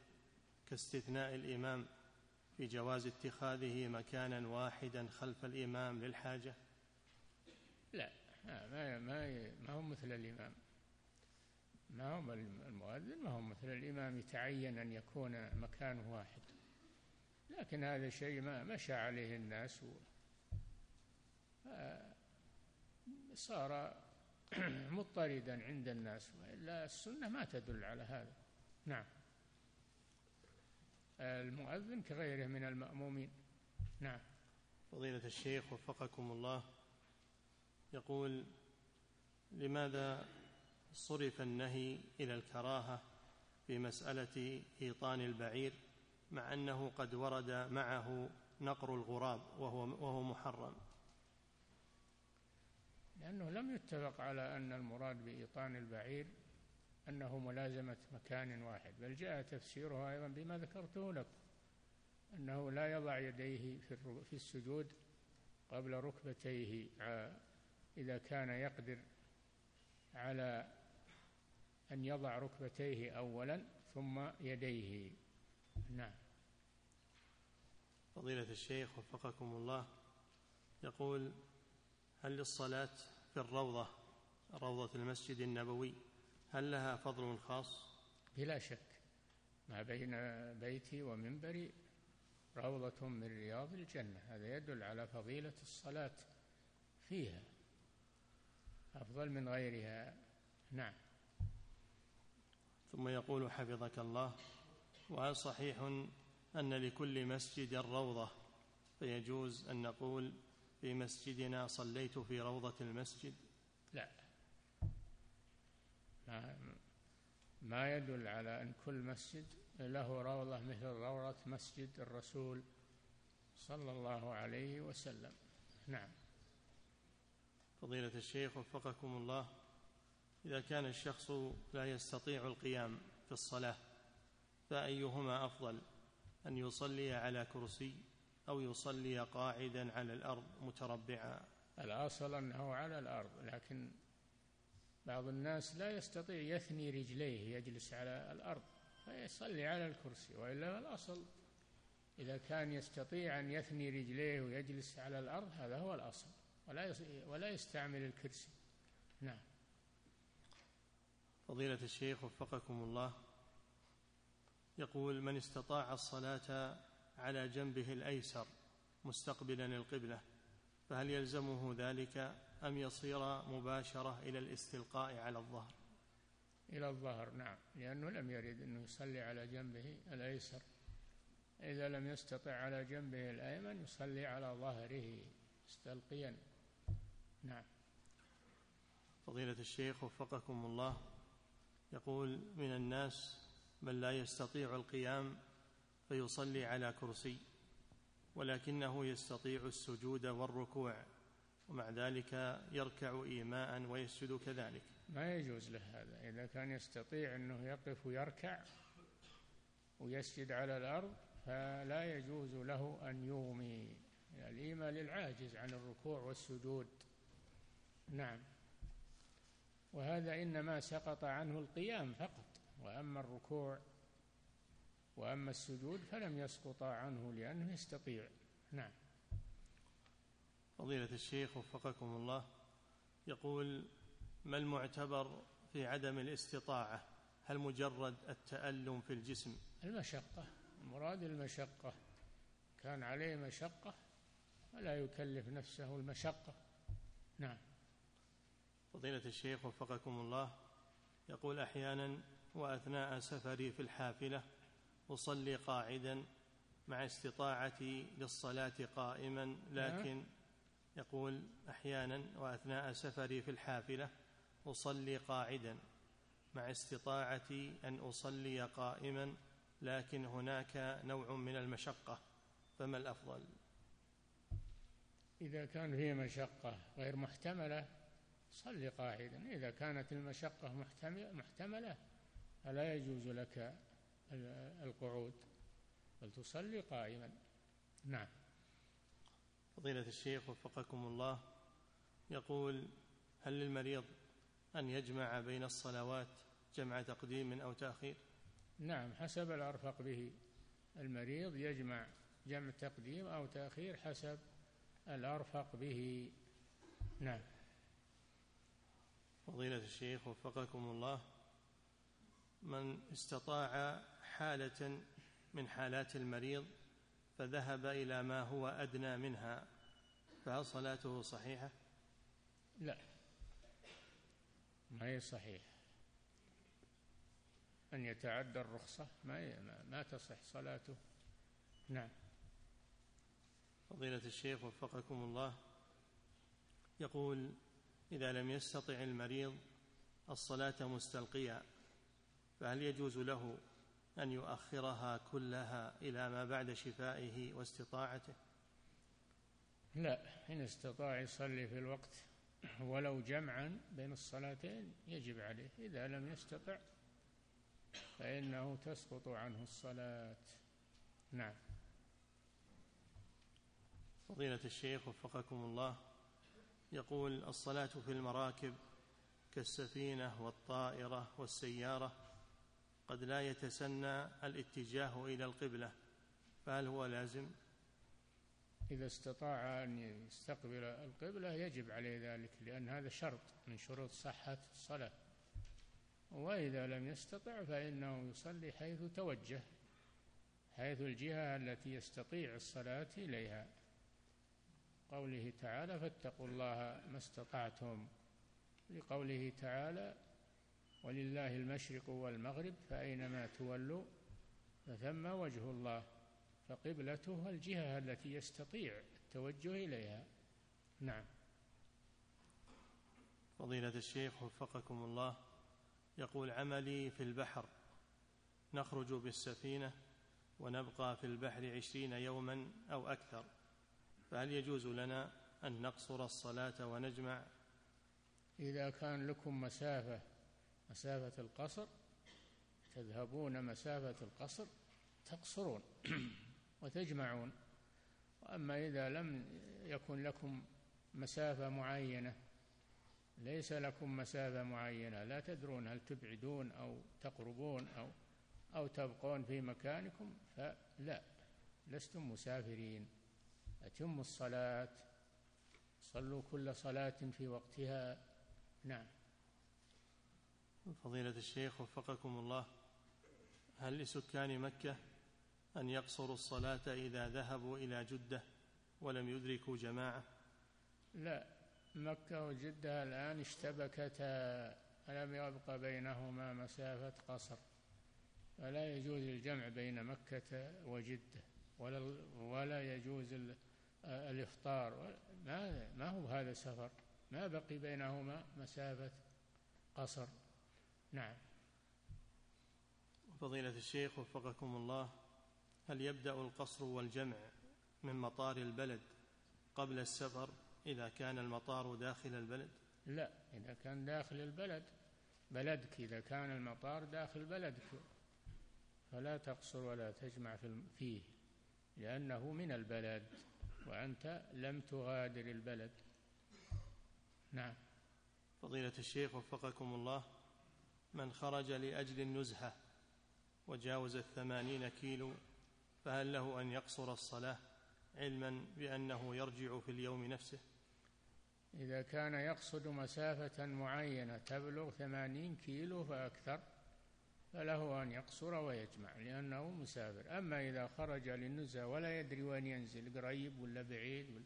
كاستثناء الإمام في جواز اتخاذه مكانا واحدا خلف الإمام للحاجة؟ لا ما ما ما هو مثل الإمام. ما هو المؤذن ما هو مثل الإمام يتعين أن يكون مكانه واحد. لكن هذا شيء ما مشى عليه الناس صار مضطردا عند الناس. وإلا السنة ما تدل على هذا. نعم. المؤذن كغيره من المأمومين. نعم. فضيلة الشيخ وفقكم الله. يقول لماذا صرف النهي إلى الكراهة في مسألة إيطان البعير مع أنه قد ورد معه نقر الغراب وهو, وهو محرم؟ لأنه لم يتفق على أن المراد بإيطان البعير أنه ملازمة مكان واحد بل جاء تفسيرها أيضا بما ذكرته لكم أنه لا يضع يديه في السجود قبل ركبتيه إذا كان يقدر على أن يضع ركبتيه أولا ثم يديه. نعم. فضيلة الشيخ وفقكم الله يقول هل للصلاة في الروضة روضة المسجد النبوي هل لها فضل خاص؟ بلا شك. ما بين بيتي ومنبري روضة من رياض الجنة. هذا يدل على فضيلة الصلاة فيها. أفضل من غيرها. نعم. ثم يقول حفظك الله وهل صحيح أن لكل مسجد روضة؟ فيجوز أن نقول في مسجدنا صليت في روضة المسجد. لا. ما, ما يدل على أن كل مسجد له روضة مثل روضة مسجد الرسول صلى الله عليه وسلم. نعم. فضيلة الشيخ وفقكم الله إذا كان الشخص لا يستطيع القيام في الصلاة فأيهما أفضل؟ أن يصلي على كرسي أو يصلي قاعدا على الأرض متربعا؟ الأصل أنه على الأرض لكن بعض الناس لا يستطيع يثني رجليه يجلس على الأرض فيصلي على الكرسي وإلا الأصل. إذا كان يستطيع أن يثني رجليه ويجلس على الأرض هذا هو الأصل. ولا ولا يستعمل الكرسي. نعم. فضيلة الشيخ وفقكم الله يقول من استطاع الصلاة على جنبه الأيسر مستقبلا القبلة فهل يلزمه ذلك أم يصير مباشرة إلى الاستلقاء على الظهر؟ إلى الظهر نعم. لأنه لم يرد أنه يصلي على جنبه الأيسر. إذا لم يستطع على جنبه الأيمن يصلي على ظهره مستلقيا. نعم. فضيلة الشيخ وفقكم الله يقول من الناس من لا يستطيع القيام فيصلي على كرسي ولكنه يستطيع السجود والركوع ومع ذلك يركع ايماء ويسجد كذلك. ما يجوز له هذا. إذا كان يستطيع أنه يقف ويركع ويسجد على الأرض فلا يجوز له أن يغمي الإيماء للعاجز عن الركوع والسجود. نعم. وهذا إنما سقط عنه القيام فقط وأما الركوع وأما السجود فلم يسقط عنه لأنه يستطيع. نعم. فضيلة الشيخ وفقكم الله يقول ما المعتبر في عدم الاستطاعة؟ هل مجرد التألم في الجسم؟ المشقة المراد المشقة. كان عليه مشقة فلا يكلف نفسه المشقة. نعم. فضيلة الشيخ وفقكم الله يقول أحيانا وأثناء سفري في الحافلة أصلي قاعدا مع استطاعتي للصلاة قائما لكن يقول أحيانا وأثناء سفري في الحافلة أصلي قاعدا مع استطاعتي أن أصلي قائما لكن هناك نوع من المشقة فما الأفضل؟ إذا كان فيه مشقة غير محتملة صل قاعدا. إذا كانت المشقة محتملة فلا يجوز لك القعود بل تصلي قائما. نعم. فضيلة الشيخ وفقكم الله يقول هل للمريض أن يجمع بين الصلوات جمع تقديم أو تأخير؟ نعم حسب الأرفق به. المريض يجمع جمع تقديم أو تأخير حسب الأرفق به. نعم. فضيلة الشيخ وفقكم الله من استطاع حالة من حالات المريض فذهب إلى ما هو أدنى منها فهل صلاته صحيحة؟ لا ما هي صحيحة. أن يتعدى الرخصة ما ما تصح صلاته. نعم. فضيلة الشيخ وفقكم الله يقول إذا لم يستطع المريض الصلاة مستلقيا فهل يجوز له أن يؤخرها كلها إلى ما بعد شفائه واستطاعته؟ لا إن استطاع يصلي في الوقت ولو جمعا بين الصلاتين يجب عليه. إذا لم يستطع فإنه تسقط عنه الصلاة. نعم. فضيلة الشيخ وفقكم الله يقول الصلاة في المراكب كالسفينة والطائرة والسيارة قد لا يتسنى الاتجاه إلى القبلة فهل هو لازم؟ إذا استطاع أن يستقبل القبلة يجب عليه ذلك لأن هذا شرط من شروط صحة الصلاة وإذا لم يستطع فإنه يصلي حيث توجه حيث الجهة التي يستطيع الصلاة إليها قوله تعالى فاتقوا الله ما استطعتم. لقوله تعالى ولله المشرق والمغرب فأينما تولوا فثم وجه الله فقبلته الجهة التي يستطيع التوجه إليها. نعم. فضيلة الشيخ وفقكم الله يقول عملي في البحر نخرج بالسفينة ونبقى في البحر عشرين يوما أو أكثر. فهل يجوز لنا أن نقصر الصلاة ونجمع؟ إذا كان لكم مسافة مسافة القصر تذهبون مسافة القصر تقصرون وتجمعون. وأما إذا لم يكن لكم مسافة معينة ليس لكم مسافة معينة لا تدرون هل تبعدون أو تقربون أو أو تبقون في مكانكم فلا لستم مسافرين. أتموا الصلاة. صلوا كل صلاة في وقتها. نعم. فضيلة الشيخ وفقكم الله هل لسكان مكة أن يقصروا الصلاة إذا ذهبوا إلى جدة ولم يدركوا جماعة؟ لا مكة وجدة الآن اشتبكتا فلم يبق بينهما مسافة قصر. فلا يجوز الجمع بين مكة وجدة ولا ولا يجوز الإفطار. ما ما هو هذا سفر ما بقي بينهما مسافة قصر. نعم. فضيلة الشيخ وفقكم الله هل يبدأ القصر والجمع من مطار البلد قبل السفر إذا كان المطار داخل البلد؟ لا إذا كان داخل البلد بلدك. إذا كان المطار داخل بلدك فلا تقصر ولا تجمع فيه لأنه من البلد. وأنت لم تغادر البلد. نعم. فضيلة الشيخ وفقكم الله من خرج لأجل النزهة وجاوز الثمانين كيلو فهل له أن يقصر الصلاة علما بأنه يرجع في اليوم نفسه؟ إذا كان يقصد مسافة معينة تبلغ ثمانين كيلو فأكثر. فله أن يقصر ويجمع لأنه مسافر. أما إذا خرج للنزهة ولا يدري وين ينزل قريب ولا بعيد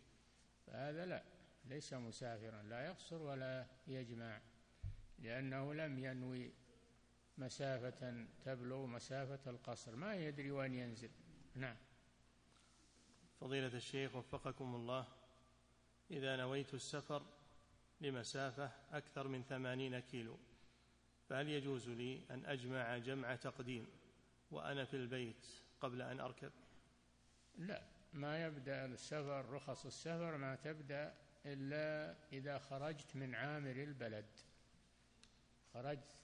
فهذا لا ليس مسافرا. لا يقصر ولا يجمع لأنه لم ينوي مسافة تبلغ مسافة القصر. ما يدري وين ينزل. نعم. فضيلة الشيخ وفقكم الله إذا نويت السفر لمسافة أكثر من ثمانين كيلو فهل يجوز لي أن أجمع جمع تقديم وأنا في البيت قبل أن أركب؟ لا ما يبدأ السفر رخص السفر ما تبدأ إلا إذا خرجت من عامر البلد. خرجت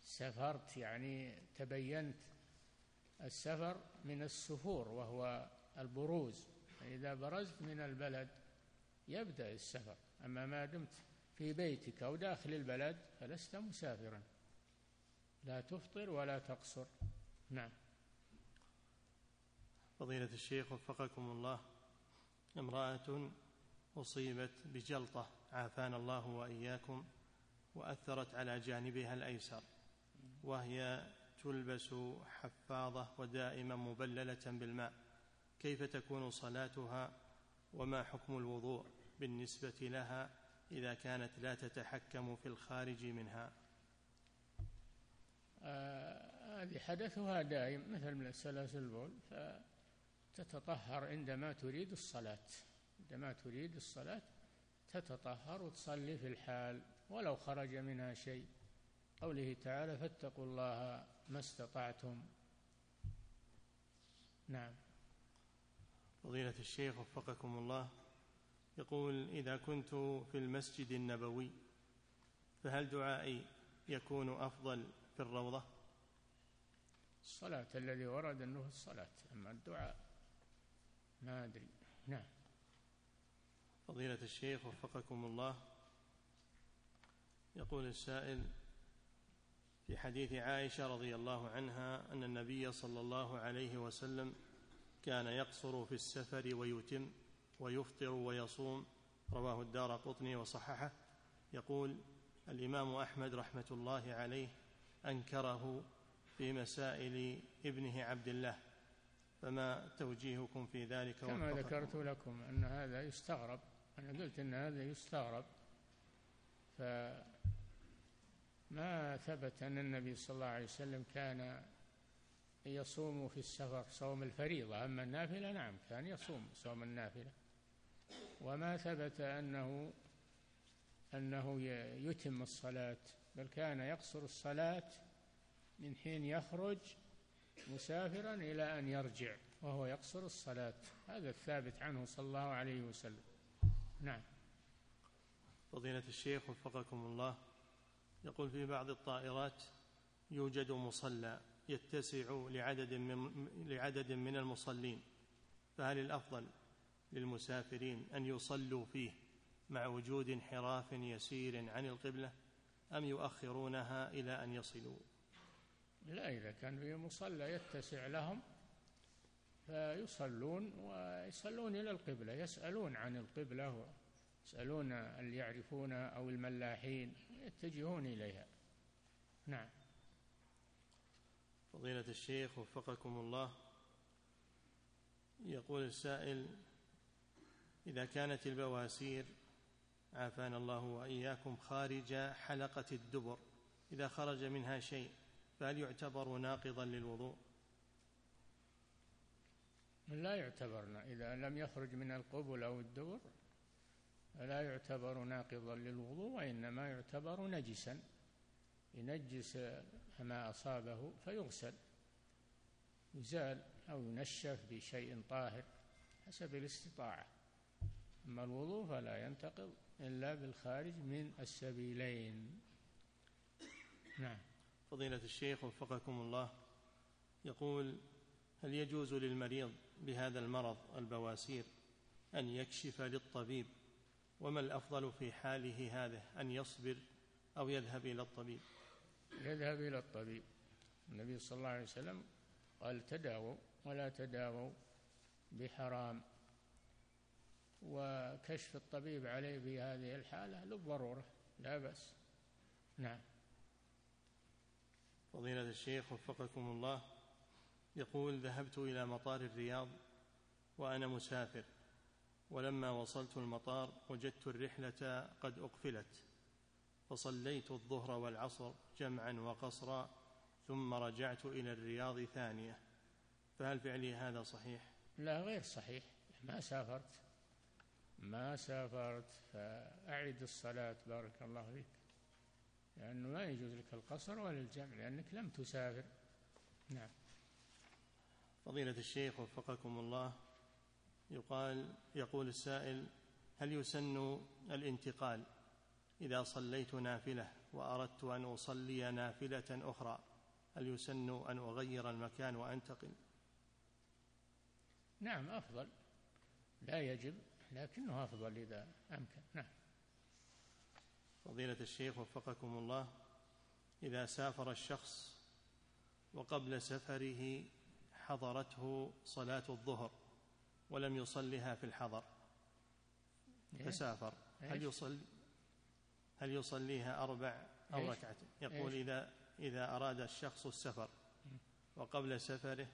سافرت يعني تبينت السفر من السفور وهو البروز. إذا برزت من البلد يبدأ السفر. أما ما دمت في بيتك أو داخل البلد فلست مسافرا. لا تفطر ولا تقصر. نعم. فضيلة الشيخ وفقكم الله امرأة أصيبت بجلطة عافانا الله وإياكم وأثرت على جانبها الأيسر وهي تلبس حفاظة ودائما مبللة بالماء. كيف تكون صلاتها وما حكم الوضوء بالنسبة لها إذا كانت لا تتحكم في الخارج منها؟ هذه حدثها دائم مثل من سلاسل البول فتتطهر عندما تريد الصلاة. عندما تريد الصلاة تتطهر وتصلي في الحال ولو خرج منها شيء. قوله تعالى فاتقوا الله ما استطعتم. نعم. فضيلة الشيخ وفقكم الله يقول إذا كنت في المسجد النبوي فهل دعائي يكون أفضل في الروضة؟ الصلاة الذي ورد أنه الصلاة أما الدعاء. ما أدري. نعم. فضيلة الشيخ وفقكم الله. يقول السائل في حديث عائشة رضي الله عنها أن النبي صلى الله عليه وسلم كان يقصر في السفر ويتم ويفطر ويصوم. رواه الدار قطني وصححه. يقول الإمام أحمد رحمة الله عليه أنكره في مسائل ابنه عبد الله فما توجيهكم في ذلك كما ذكرت لكم أن هذا يستغرب أنا قلت أن هذا يستغرب فما ثبت أن النبي صلى الله عليه وسلم كان يصوم في السفر صوم الفريضة أما النافلة نعم كان يصوم صوم النافلة. وما ثبت أنه أنه يتم الصلاة بل كان يقصر الصلاة من حين يخرج مسافرا إلى أن يرجع وهو يقصر الصلاة. هذا الثابت عنه صلى الله عليه وسلم. نعم. فضيلة الشيخ وفقكم الله يقول في بعض الطائرات يوجد مصلى يتسع لعدد من لعدد من المصلين فهل الأفضل للمسافرين أن يصلوا فيه مع وجود انحراف يسير عن القبلة؟ أم يؤخرونها إلى أن يصلوا؟ لا إذا كان في مصلى يتسع لهم فيصلون ويصلون إلى القبلة يسألون عن القبلة يسألون اللي يعرفونها أو الملاحين يتجهون إليها. نعم. فضيلة الشيخ وفقكم الله يقول السائل إذا كانت البواسير عافانا الله وإياكم خارج حلقة الدبر. إذا خرج منها شيء فهل يعتبر ناقضا للوضوء؟ لا يعتبر إذا لم يخرج من القبل أو الدبر فلا يعتبر ناقضا للوضوء وإنما يعتبر نجسا. ينجس ما أصابه فيغسل. يزال أو ينشف بشيء طاهر حسب الاستطاعة. أما الوضوء فلا ينتقض. إلا بالخارج من السبيلين. نعم. فضيلة الشيخ وفقكم الله يقول هل يجوز للمريض بهذا المرض البواسير أن يكشف للطبيب؟ وما الأفضل في حاله هذه أن يصبر أو يذهب إلى الطبيب؟ يذهب إلى الطبيب. النبي صلى الله عليه وسلم قال تداووا ولا تداووا بحرام. وكشف الطبيب عليه في هذه الحالة للضرورة لا بأس. نعم. فضيلة الشيخ وفقكم الله يقول ذهبت إلى مطار الرياض وأنا مسافر ولما وصلت المطار وجدت الرحلة قد أقفلت فصليت الظهر والعصر جمعا وقصرا ثم رجعت إلى الرياض ثانية فهل فعلي هذا صحيح؟ لا غير صحيح. ما سافرت. ما سافرت فأعد الصلاة بارك الله فيك. لأنه لا يجوز لك القصر ولا الجمع لأنك لم تسافر. نعم. فضيلة الشيخ وفقكم الله يقال يقول السائل هل يسن الانتقال إذا صليت نافلة وأردت أن أصلي نافلة أخرى؟ هل يسن أن أغير المكان وأنتقل؟ نعم أفضل. لا يجب. لكنه أفضل إذا أمكن. نعم. فضيلة الشيخ وفقكم الله إذا سافر الشخص وقبل سفره حضرته صلاة الظهر ولم يصلها في الحضر فسافر. هل يصلي هل يصليها أربع أو ركعتين يقول إذا إذا أراد الشخص السفر وقبل سفره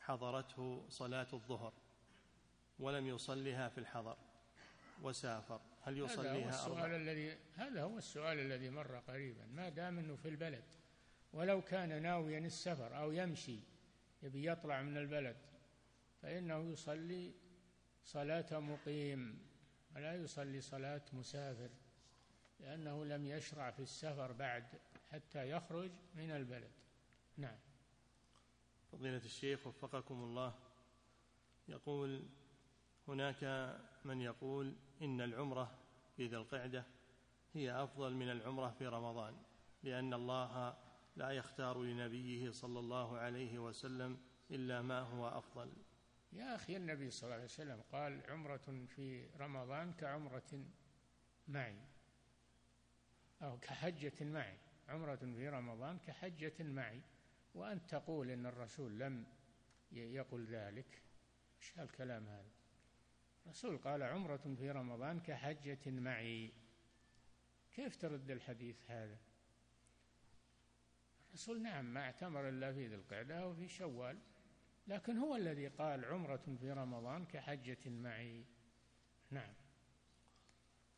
حضرته صلاة الظهر. ولم يصلها في الحضر وسافر. هل يصليها هذا هو السؤال الذي هذا هو السؤال الذي مر قريبا. ما دام إنه في البلد ولو كان ناويا السفر أو يمشي يبي يطلع من البلد فإنه يصلي صلاة مقيم ولا يصلي صلاة مسافر لأنه لم يشرع في السفر بعد حتى يخرج من البلد. نعم. فضيلة الشيخ وفقكم الله يقول هناك من يقول إن العمرة في ذي القعدة هي أفضل من العمرة في رمضان لأن الله لا يختار لنبيه صلى الله عليه وسلم إلا ما هو أفضل. يا أخي النبي صلى الله عليه وسلم قال عمرة في رمضان كعمرة معي أو كحجة معي. عمرة في رمضان كحجة معي. وأن تقول إن الرسول لم يقل ذلك إيش هالكلام هذا؟ الرسول قال عمرة في رمضان كحجة معي. كيف ترد الحديث هذا؟ الرسول نعم ما اعتمر إلا في ذي القعدة وفي شوال لكن هو الذي قال عمرة في رمضان كحجة معي. نعم.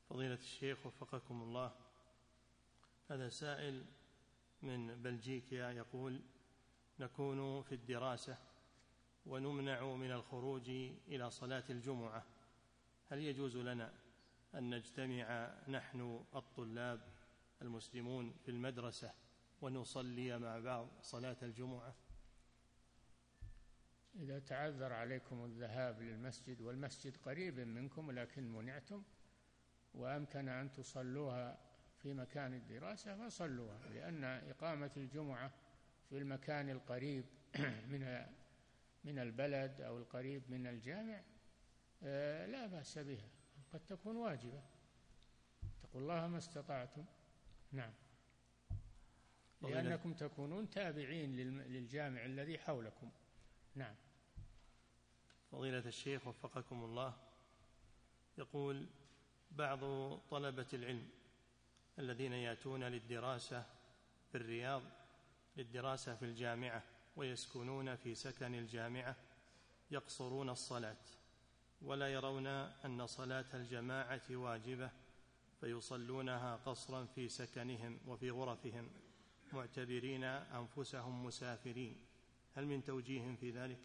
فضيلة الشيخ وفقكم الله هذا سائل من بلجيكا يقول نكون في الدراسة ونمنع من الخروج إلى صلاة الجمعة. هل يجوز لنا أن نجتمع نحن الطلاب المسلمون في المدرسة ونصلي مع بعض صلاة الجمعة؟ إذا تعذر عليكم الذهاب للمسجد والمسجد قريب منكم لكن منعتم وأمكن أن تصلوها في مكان الدراسة فصلوها لأن إقامة الجمعة في المكان القريب من من البلد أو القريب من الجامع لا بأس بها. قد تكون واجبة. اتقوا الله ما استطعتم. نعم. لأنكم تكونون تابعين للجامع الذي حولكم. نعم. فضيلة الشيخ وفقكم الله يقول بعض طلبة العلم الذين يأتون للدراسة في الرياض للدراسة في الجامعة ويسكنون في سكن الجامعة يقصرون الصلاة. ولا يرون أن صلاة الجماعة واجبة فيصلونها قصرا في سكنهم وفي غرفهم معتبرين أنفسهم مسافرين. هل من توجيه في ذلك؟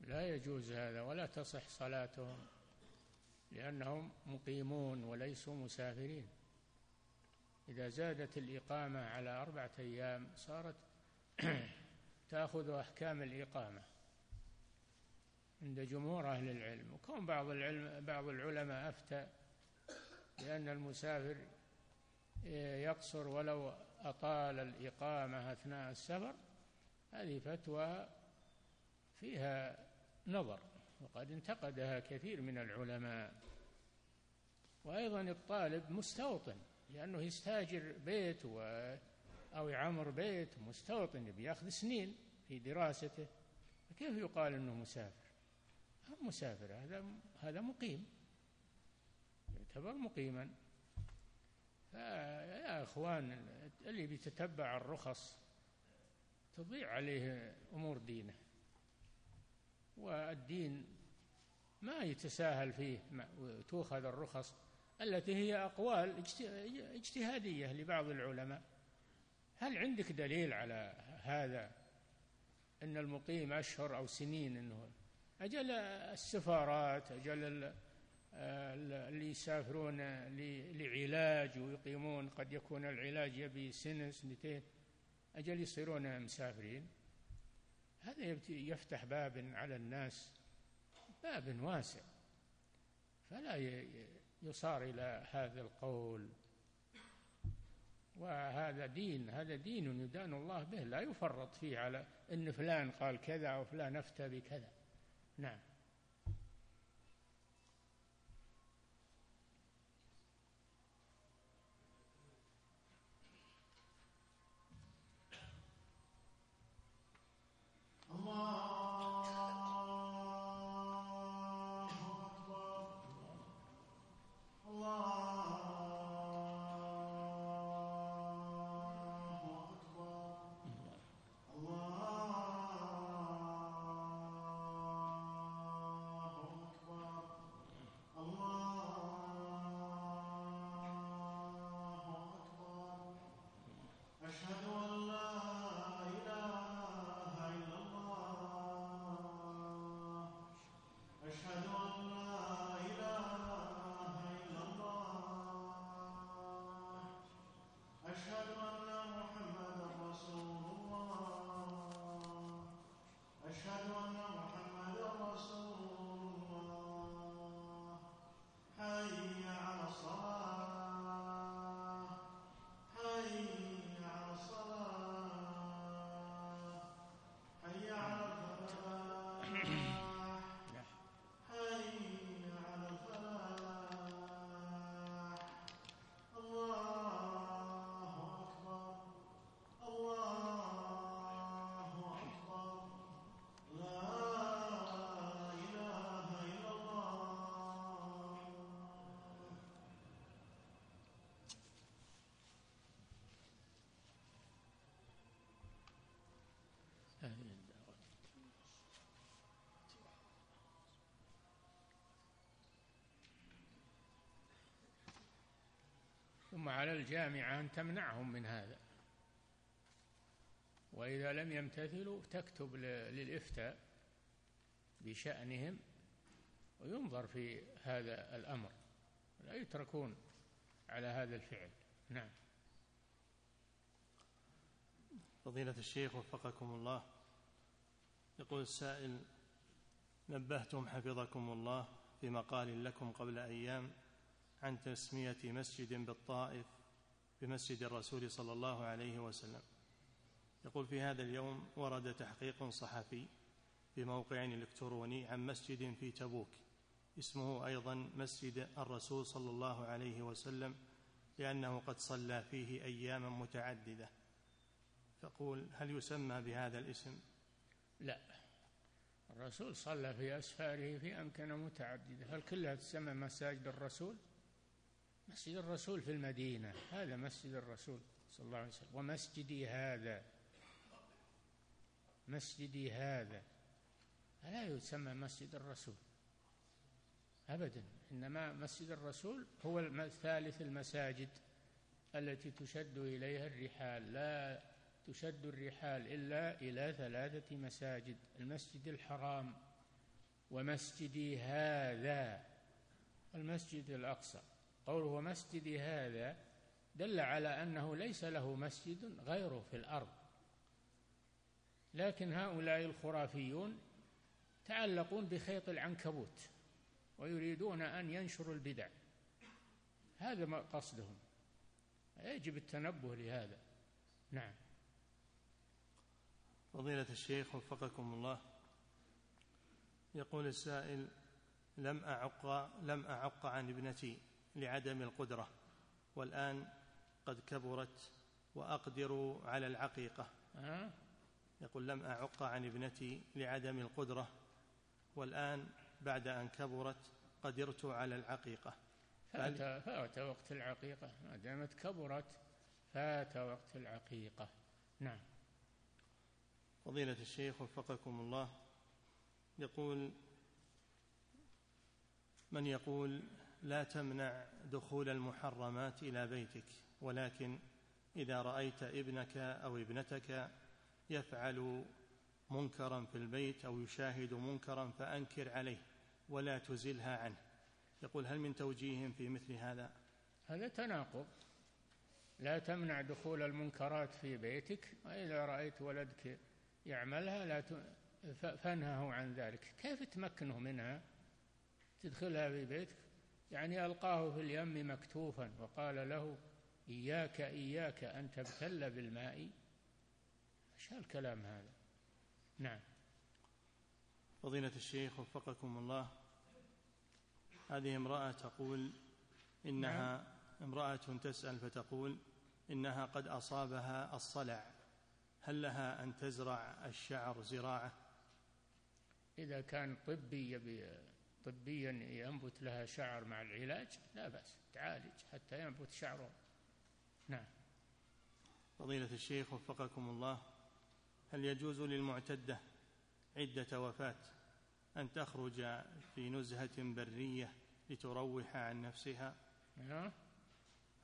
لا يجوز هذا ولا تصح صلاتهم لأنهم مقيمون وليسوا مسافرين. إذا زادت الإقامة على أربعة أيام صارت تأخذ أحكام الإقامة. عند جمهور أهل العلم. وكون بعض العلم بعض العلماء أفتى بأن المسافر يقصر ولو أطال الإقامة أثناء السفر هذه فتوى فيها نظر وقد انتقدها كثير من العلماء. وأيضا الطالب مستوطن لأنه يستاجر بيت و أو يعمر بيت مستوطن بياخذ سنين في دراسته. فكيف يقال أنه مسافر؟ مسافر هذا هذا مقيم. يعتبر مقيما. فيا إخوان اللي بيتتبع الرخص تضيع عليه أمور دينه. والدين ما يتساهل فيه تؤخذ الرخص التي هي أقوال اجتهادية لبعض العلماء. هل عندك دليل على هذا؟ إن المقيم أشهر أو سنين إنه أجل السفارات أجل اللي يسافرون لعلاج ويقيمون قد يكون العلاج يبي سنة سنتين أجل يصيرون مسافرين. هذا يفتح باب على الناس باب واسع. فلا يصار إلى هذا القول. وهذا دين هذا دين يدان الله به. لا يفرط فيه على إن فلان قال كذا أو فلان أفتى بكذا. نعم ثم على الجامعة أن تمنعهم من هذا. وإذا لم يمتثلوا تكتب للإفتاء بشأنهم وينظر في هذا الأمر. لا يتركون على هذا الفعل. نعم. فضيلة الشيخ وفقكم الله. يقول السائل نبهتم حفظكم الله في مقال لكم قبل أيام عن تسمية مسجد بالطائف بمسجد الرسول صلى الله عليه وسلم. يقول في هذا اليوم ورد تحقيق صحفي في موقع إلكتروني عن مسجد في تبوك. اسمه أيضا مسجد الرسول صلى الله عليه وسلم لأنه قد صلى فيه أياما متعددة. فقول هل يسمى بهذا الاسم؟ لا. الرسول صلى في أسفاره في أمكنة متعددة. هل كلها تسمى مساجد الرسول؟ مسجد الرسول في المدينة. هذا مسجد الرسول صلى الله عليه وسلم. ومسجدي هذا. مسجدي هذا. لا يسمى مسجد الرسول؟ أبدا. إنما مسجد الرسول هو ثالث المساجد التي تشد إليها الرحال. لا تشد الرحال إلا إلى ثلاثة مساجد. المسجد الحرام ومسجدي هذا. المسجد الأقصى. قوله ومسجدي هذا دل على أنه ليس له مسجد غيره في الأرض. لكن هؤلاء الخرافيون تعلقون بخيط العنكبوت ويريدون أن ينشروا البدع. هذا ما قصدهم. يجب التنبه لهذا. نعم. فضيلة الشيخ وفقكم الله. يقول السائل لم أعق لم أعق عن ابنتي. لعدم القدرة والآن قد كبرت وأقدر على العقيقة. يقول لم أعق عن ابنتي لعدم القدرة والآن بعد أن كبرت قدرت على العقيقة. فات, فات وقت العقيقة. ما دامت كبرت فات وقت العقيقة. نعم. فضيلة الشيخ وفقكم الله يقول من يقول لا تمنع دخول المحرمات إلى بيتك ولكن إذا رأيت ابنك أو ابنتك يفعل منكرا في البيت أو يشاهد منكرا فأنكر عليه ولا تزلها عنه. يقول هل من توجيه في مثل هذا؟ هذا تناقض. لا تمنع دخول المنكرات في بيتك وإذا رأيت ولدك يعملها لا فانهه عن ذلك. كيف تمكنه منها؟ تدخلها في بيتك يعني ألقاه في اليم مكتوفا وقال له إياك إياك أن تبتل بالماء. إيش الكلام هذا؟ نعم. فضيلة الشيخ وفقكم الله هذه امرأة تقول إنها نعم. امرأة تسأل فتقول إنها قد أصابها الصلع هل لها أن تزرع الشعر زراعة؟ إذا كان طبي طبيا ينبت لها شعر مع العلاج؟ لا بأس تعالج حتى ينبت شعره. نعم. فضيلة الشيخ وفقكم الله هل يجوز للمعتدة عدة وفاة أن تخرج في نزهة برية لتروح عن نفسها؟ نعم.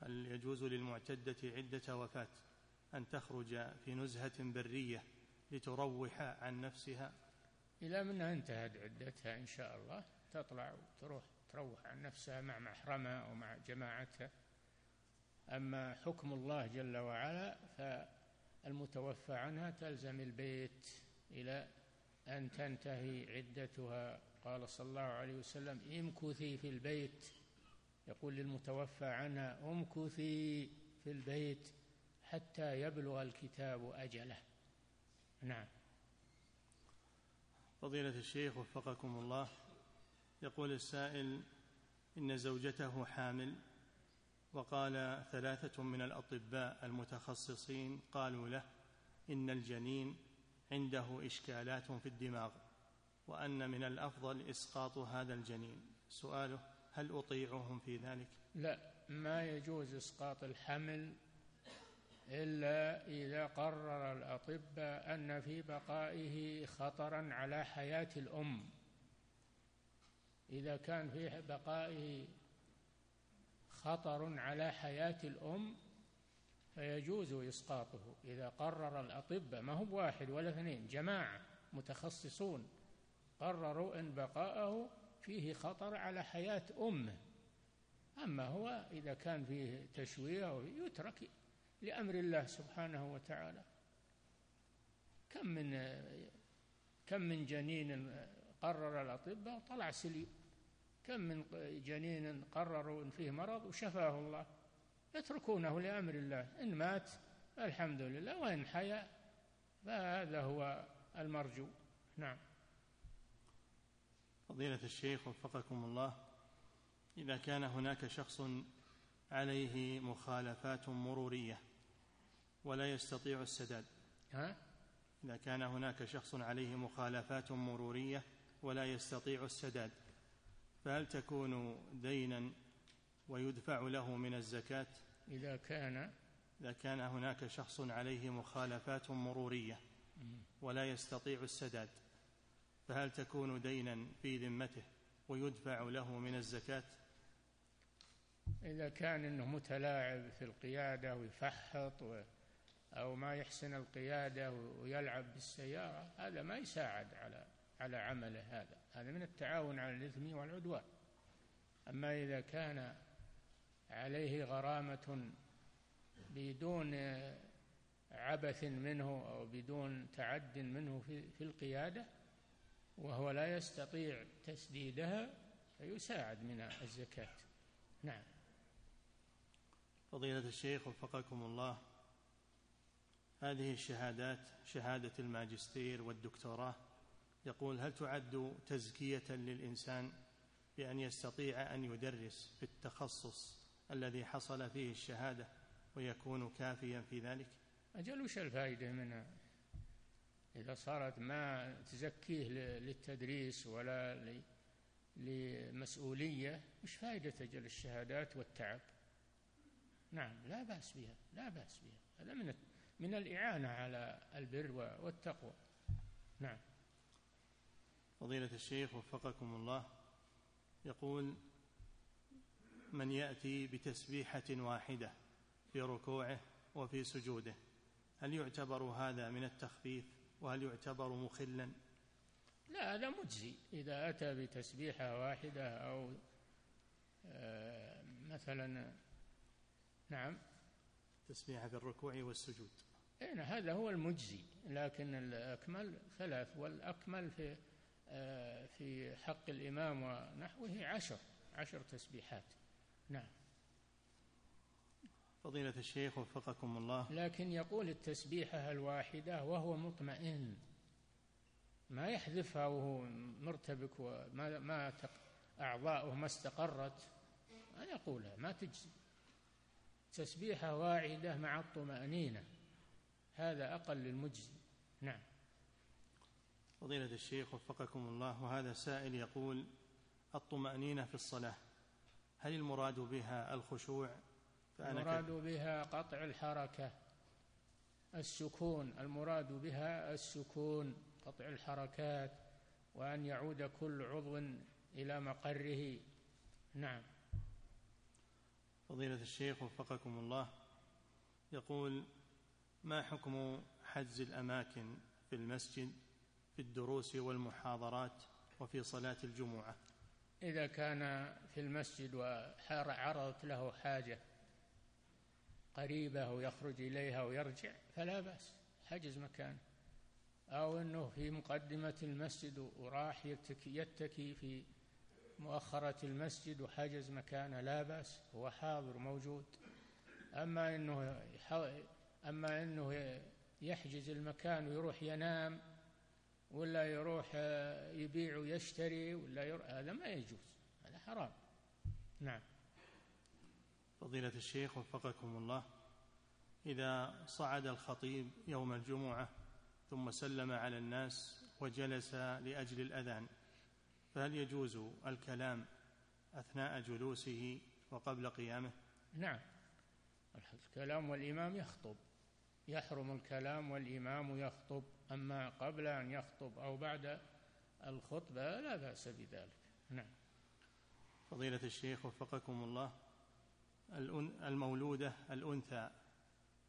هل يجوز للمعتدة عدة وفاة أن تخرج في نزهة برية لتروح عن نفسها؟ إلى منها أنتهت عدتها إن شاء الله. تطلع وتروح تروح عن نفسها مع محرمها أو مع جماعتها. أما حكم الله جل وعلا فالمتوفى عنها تلزم البيت إلى أن تنتهي عدتها. قال صلى الله عليه وسلم امكثي في البيت. يقول للمتوفى عنها امكثي في البيت حتى يبلغ الكتاب أجله. نعم. فضيلة الشيخ وفقكم الله. يقول السائل إن زوجته حامل وقال ثلاثة من الأطباء المتخصصين قالوا له إن الجنين عنده إشكالات في الدماغ وأن من الأفضل إسقاط هذا الجنين سؤاله هل أطيعهم في ذلك؟ لا ما يجوز إسقاط الحمل إلا إذا قرر الأطباء أن في بقائه خطرا على حياة الأم إذا كان في بقائه خطر على حياة الأم فيجوز إسقاطه. إذا قرر الأطباء ما هو واحد ولا اثنين جماعة متخصصون قرروا أن بقاءه فيه خطر على حياة أمه. أما هو إذا كان فيه تشويه يترك لأمر الله سبحانه وتعالى. كم من كم من جنين قرر الأطباء طلع سليم. كم من جنين قرروا إن فيه مرض وشفاه الله يتركونه لأمر الله إن مات الحمد لله وإن حيا فهذا هو المرجو نعم فضيلة الشيخ وفقكم الله إذا كان هناك شخص عليه مخالفات مرورية ولا يستطيع السداد ها؟ إذا كان هناك شخص عليه مخالفات مرورية ولا يستطيع السداد فهل تكون دينا ويدفع له من الزكاة؟ إذا كان إذا كان هناك شخص عليه مخالفات مرورية ولا يستطيع السداد فهل تكون دينا في ذمته ويدفع له من الزكاة؟ إذا كان إنه متلاعب في القيادة ويفحط و أو ما يحسن القيادة ويلعب بالسيارة هذا ما يساعد على على عمله هذا. هذا من التعاون على الإثم والعدوان. أما إذا كان عليه غرامة بدون عبث منه أو بدون تعد منه في, القيادة وهو لا يستطيع تسديدها فيساعد من الزكاة. نعم. فضيلة الشيخ وفقكم الله هذه الشهادات شهادة الماجستير والدكتوراه يقول هل تعد تزكية للإنسان بأن يستطيع أن يدرس في التخصص الذي حصل فيه الشهادة ويكون كافيا في ذلك؟ أجل وش الفائدة منها؟ إذا صارت ما تزكيه للتدريس ولا لمسؤولية مش فائدة أجل الشهادات والتعب؟ نعم لا بأس بها لا بأس بها. هذا من من الإعانة على البر والتقوى. نعم. فضيلة الشيخ وفقكم الله يقول من يأتي بتسبيحة واحدة في ركوعه وفي سجوده هل يعتبر هذا من التخفيف وهل يعتبر مخلا؟ لا هذا مجزي. إذا أتى بتسبيحة واحدة أو آه، مثلا نعم. تسبيحة في الركوع والسجود. إيه هذا هو المجزي لكن الأكمل ثلاث والأكمل في في حق الإمام ونحوه عشر عشر تسبيحات. نعم. فضيلة الشيخ وفقكم الله. لكن يقول التسبيحة الواحدة وهو مطمئن. ما يحذفها وهو مرتبك وما ما أعضاؤه ما استقرت؟ ما يقولها ما تجزي. تسبيحة واحدة مع الطمأنينة. هذا أقل المجزي نعم. فضيلة الشيخ وفقكم الله وهذا سائل يقول الطمأنينة في الصلاة هل المراد بها الخشوع؟ المراد بها قطع الحركة السكون المراد بها السكون قطع الحركات وأن يعود كل عضو إلى مقره. نعم. فضيلة الشيخ وفقكم الله يقول ما حكم حجز الأماكن في المسجد؟ في الدروس والمحاضرات وفي صلاة الجمعة. إذا كان في المسجد وعرضت له حاجة قريبة ويخرج إليها ويرجع فلا بأس حجز مكان. أو أنه في مقدمة المسجد وراح يتكي, يتكي في مؤخرة المسجد وحجز مكانه لا بأس هو حاضر موجود. أما أنه أما أنه يحجز المكان ويروح ينام ولا يروح يبيع ويشتري ولا يروح هذا ما يجوز هذا حرام. نعم. فضيلة الشيخ وفقكم الله إذا صعد الخطيب يوم الجمعة ثم سلم على الناس وجلس لأجل الأذان فهل يجوز الكلام أثناء جلوسه وقبل قيامه؟ نعم. الكلام والإمام يخطب يحرم الكلام والإمام يخطب. أما قبل أن يخطب أو بعد الخطبة لا بأس بذلك. نعم. فضيلة الشيخ وفقكم الله المولودة الأنثى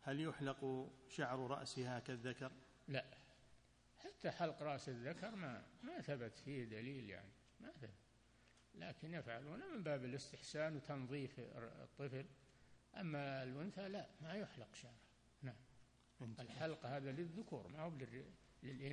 هل يحلق شعر رأسها كالذكر؟ لا. حتى حلق رأس الذكر ما ما ثبت فيه دليل يعني ما ثبت. لكن يفعلون من باب الاستحسان وتنظيف الطفل. أما الأنثى لا ما يحلق نعم الحلق هذا للذكور ما هو للإناث.